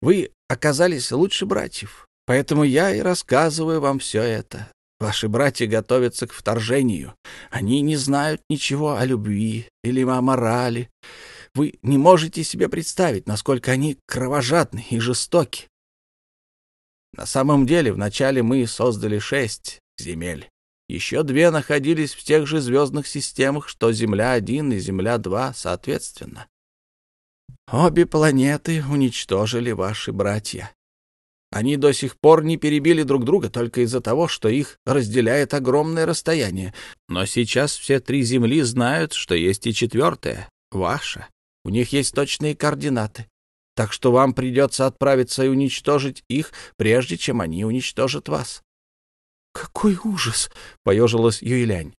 Вы оказались лучше братьев, поэтому я и рассказываю вам все это. Ваши братья готовятся к вторжению. Они не знают ничего о любви или о морали. Вы не можете себе представить, насколько они кровожадны и жестоки. На самом деле, вначале мы создали шесть земель. Еще две находились в тех же звездных системах, что Земля-1 и Земля-2 соответственно. Обе планеты уничтожили ваши братья. Они до сих пор не перебили друг друга только из-за того, что их разделяет огромное расстояние. Но сейчас все три Земли знают, что есть и четвертая, ваша. У них есть точные координаты. Так что вам придется отправиться и уничтожить их, прежде чем они уничтожат вас. «Какой ужас!» — поежилась Юйлянь.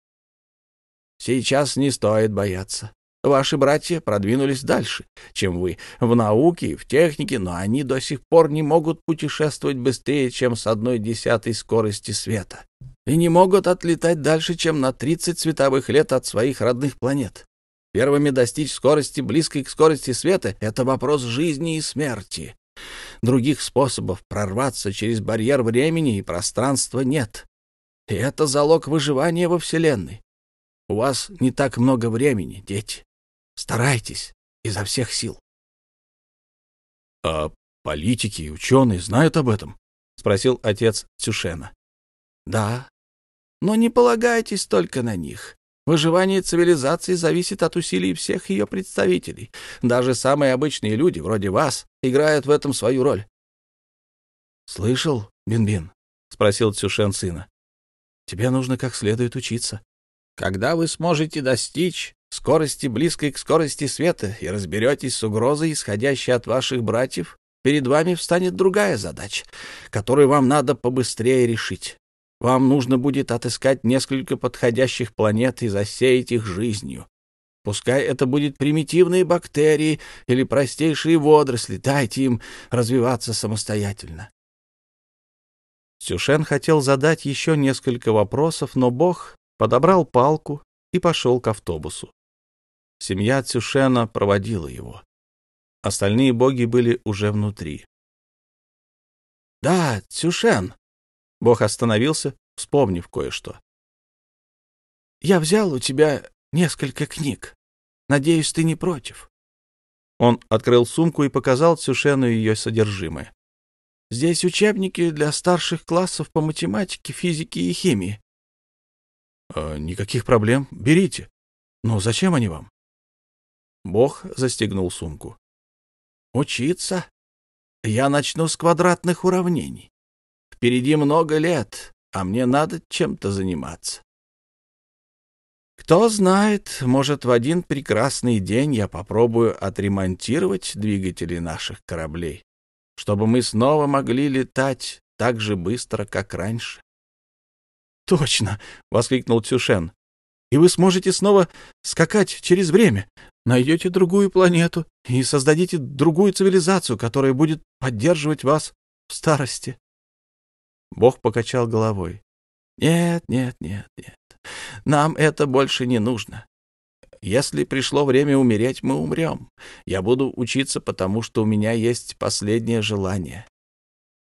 «Сейчас не стоит бояться. Ваши братья продвинулись дальше, чем вы, в науке и в технике, но они до сих пор не могут путешествовать быстрее, чем с одной десятой скорости света, и не могут отлетать дальше, чем на 30 световых лет от своих родных планет. Первыми достичь скорости, близкой к скорости света, — это вопрос жизни и смерти. Других способов прорваться через барьер времени и пространства нет. И это залог выживания во Вселенной. У вас не так много времени, дети. Старайтесь изо всех сил. — А политики и ученые знают об этом? — спросил отец Цюшена. — Да, но не полагайтесь только на них. Выживание цивилизации зависит от усилий всех ее представителей. Даже самые обычные люди, вроде вас, играют в этом свою роль. — Слышал, Бинбин? — спросил Цюшен сына. — Тебе нужно как следует учиться. Когда вы сможете достичь скорости, близкой к скорости света, и разберетесь с угрозой, исходящей от ваших братьев, перед вами встанет другая задача, которую вам надо побыстрее решить. Вам нужно будет отыскать несколько подходящих планет и засеять их жизнью. Пускай это будут примитивные бактерии или простейшие водоросли, дайте им развиваться самостоятельно. Сюшен хотел задать еще несколько вопросов, но Бог подобрал палку и пошел к автобусу. Семья Цюшена проводила его. Остальные боги были уже внутри. — Да, Цюшен, Бог остановился, вспомнив кое-что. «Я взял у тебя несколько книг. Надеюсь, ты не против». Он открыл сумку и показал Цюшену ее содержимое. «Здесь учебники для старших классов по математике, физике и химии». «Э, «Никаких проблем. Берите. Но зачем они вам?» Бог застегнул сумку. «Учиться? Я начну с квадратных уравнений. Впереди много лет, а мне надо чем-то заниматься. Кто знает, может, в один прекрасный день я попробую отремонтировать двигатели наших кораблей, чтобы мы снова могли летать так же быстро, как раньше. «Точно!» — воскликнул Цюшен. «И вы сможете снова скакать через время. найдете другую планету и создадите другую цивилизацию, которая будет поддерживать вас в старости. Бог покачал головой. Нет, нет, нет, нет. Нам это больше не нужно. Если пришло время умереть, мы умрем. Я буду учиться, потому что у меня есть последнее желание.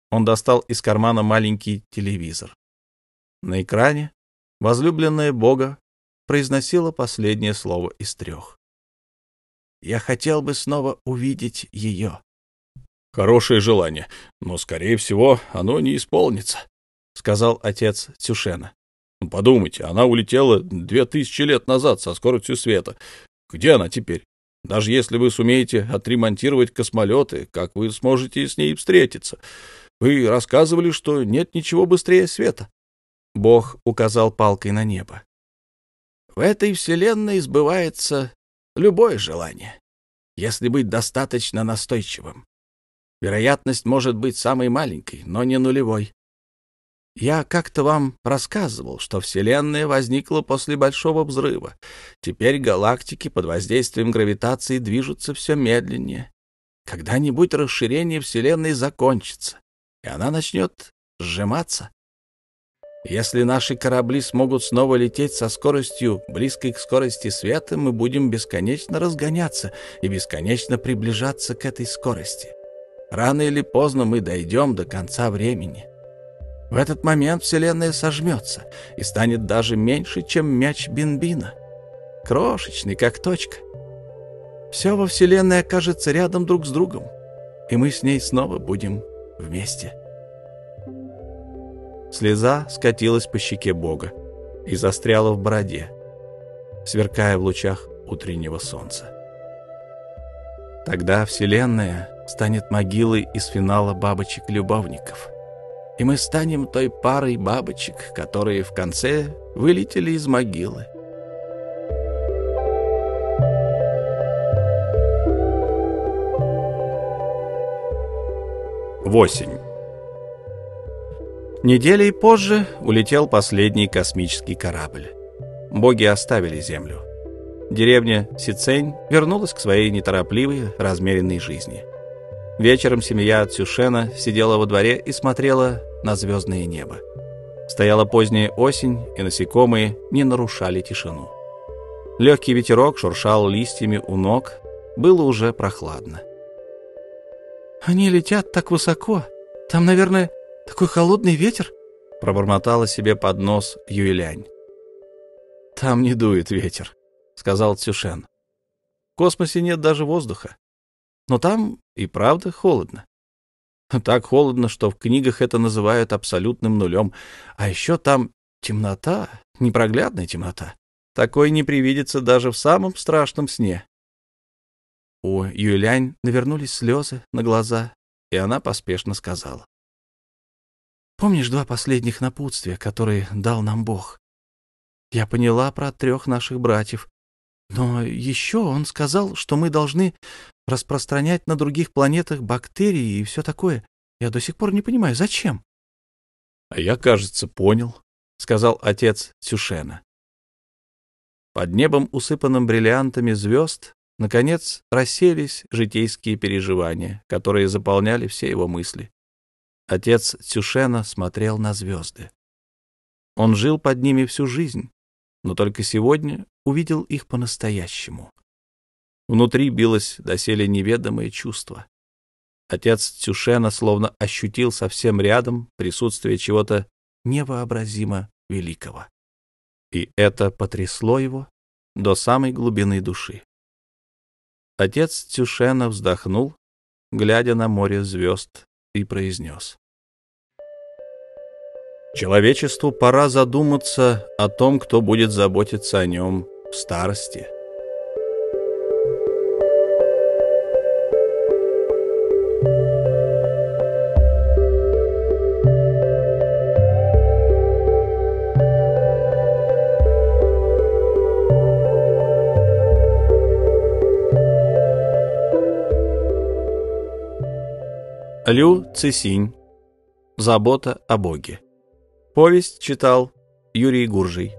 Он достал из кармана маленький телевизор. На экране возлюбленная Бога произносила последнее слово из трех. «Я хотел бы снова увидеть ее». «Хорошее желание, но, скорее всего, оно не исполнится», — сказал отец Цюшена. Ну, подумайте, она улетела две тысячи лет назад со скоростью света. Где она теперь? Даже если вы сумеете отремонтировать космолеты, как вы сможете с ней встретиться? Вы рассказывали, что нет ничего быстрее света. Бог указал палкой на небо. В этой вселенной сбывается любое желание, если быть достаточно настойчивым. Вероятность может быть самой маленькой, но не нулевой. Я как-то вам рассказывал, что Вселенная возникла после Большого взрыва. Теперь галактики под воздействием гравитации движутся все медленнее. Когда-нибудь расширение Вселенной закончится, и она начнет сжиматься. Если наши корабли смогут снова лететь со скоростью, близкой к скорости света, мы будем бесконечно разгоняться и бесконечно приближаться к этой скорости. Рано или поздно мы дойдем до конца времени. В этот момент Вселенная сожмется и станет даже меньше, чем мяч Бинбина. Крошечный, как точка. Все во Вселенной окажется рядом друг с другом, и мы с ней снова будем вместе. Слеза скатилась по щеке Бога и застряла в бороде, сверкая в лучах утреннего солнца. Тогда Вселенная станет могилой из финала бабочек-любовников — и мы станем той парой бабочек, которые в конце вылетели из могилы. Восемь. Неделей позже улетел последний космический корабль. Боги оставили Землю. Деревня Сицень вернулась к своей неторопливой, размеренной жизни. Вечером семья Цюшена сидела во дворе и смотрела на звездное небо. Стояла поздняя осень, и насекомые не нарушали тишину. Легкий ветерок шуршал листьями у ног, было уже прохладно. «Они летят так высоко. Там, наверное, такой холодный ветер?» — пробормотала себе под нос Юйлянь. «Там не дует ветер», — сказал Цюшен. «В космосе нет даже воздуха. Но там и правда холодно. Так холодно, что в книгах это называют абсолютным нулем. А еще там темнота, непроглядная темнота. Такой не привидится даже в самом страшном сне. У Юлянь навернулись слезы на глаза, и она поспешно сказала. «Помнишь два последних напутствия, которые дал нам Бог? Я поняла про трех наших братьев, но еще он сказал, что мы должны распространять на других планетах бактерии и все такое. Я до сих пор не понимаю, зачем? — А я, кажется, понял, — сказал отец Цюшена. Под небом, усыпанным бриллиантами звезд, наконец расселись житейские переживания, которые заполняли все его мысли. Отец Цюшена смотрел на звезды. Он жил под ними всю жизнь, но только сегодня увидел их по-настоящему. Внутри билось доселе неведомое чувство. Отец Цюшена словно ощутил совсем рядом присутствие чего-то невообразимо великого. И это потрясло его до самой глубины души. Отец Цюшена вздохнул, глядя на море звезд, и произнес. «Человечеству пора задуматься о том, кто будет заботиться о нем в старости». Лю Цисинь. Забота о Боге. Повесть читал Юрий Гуржий.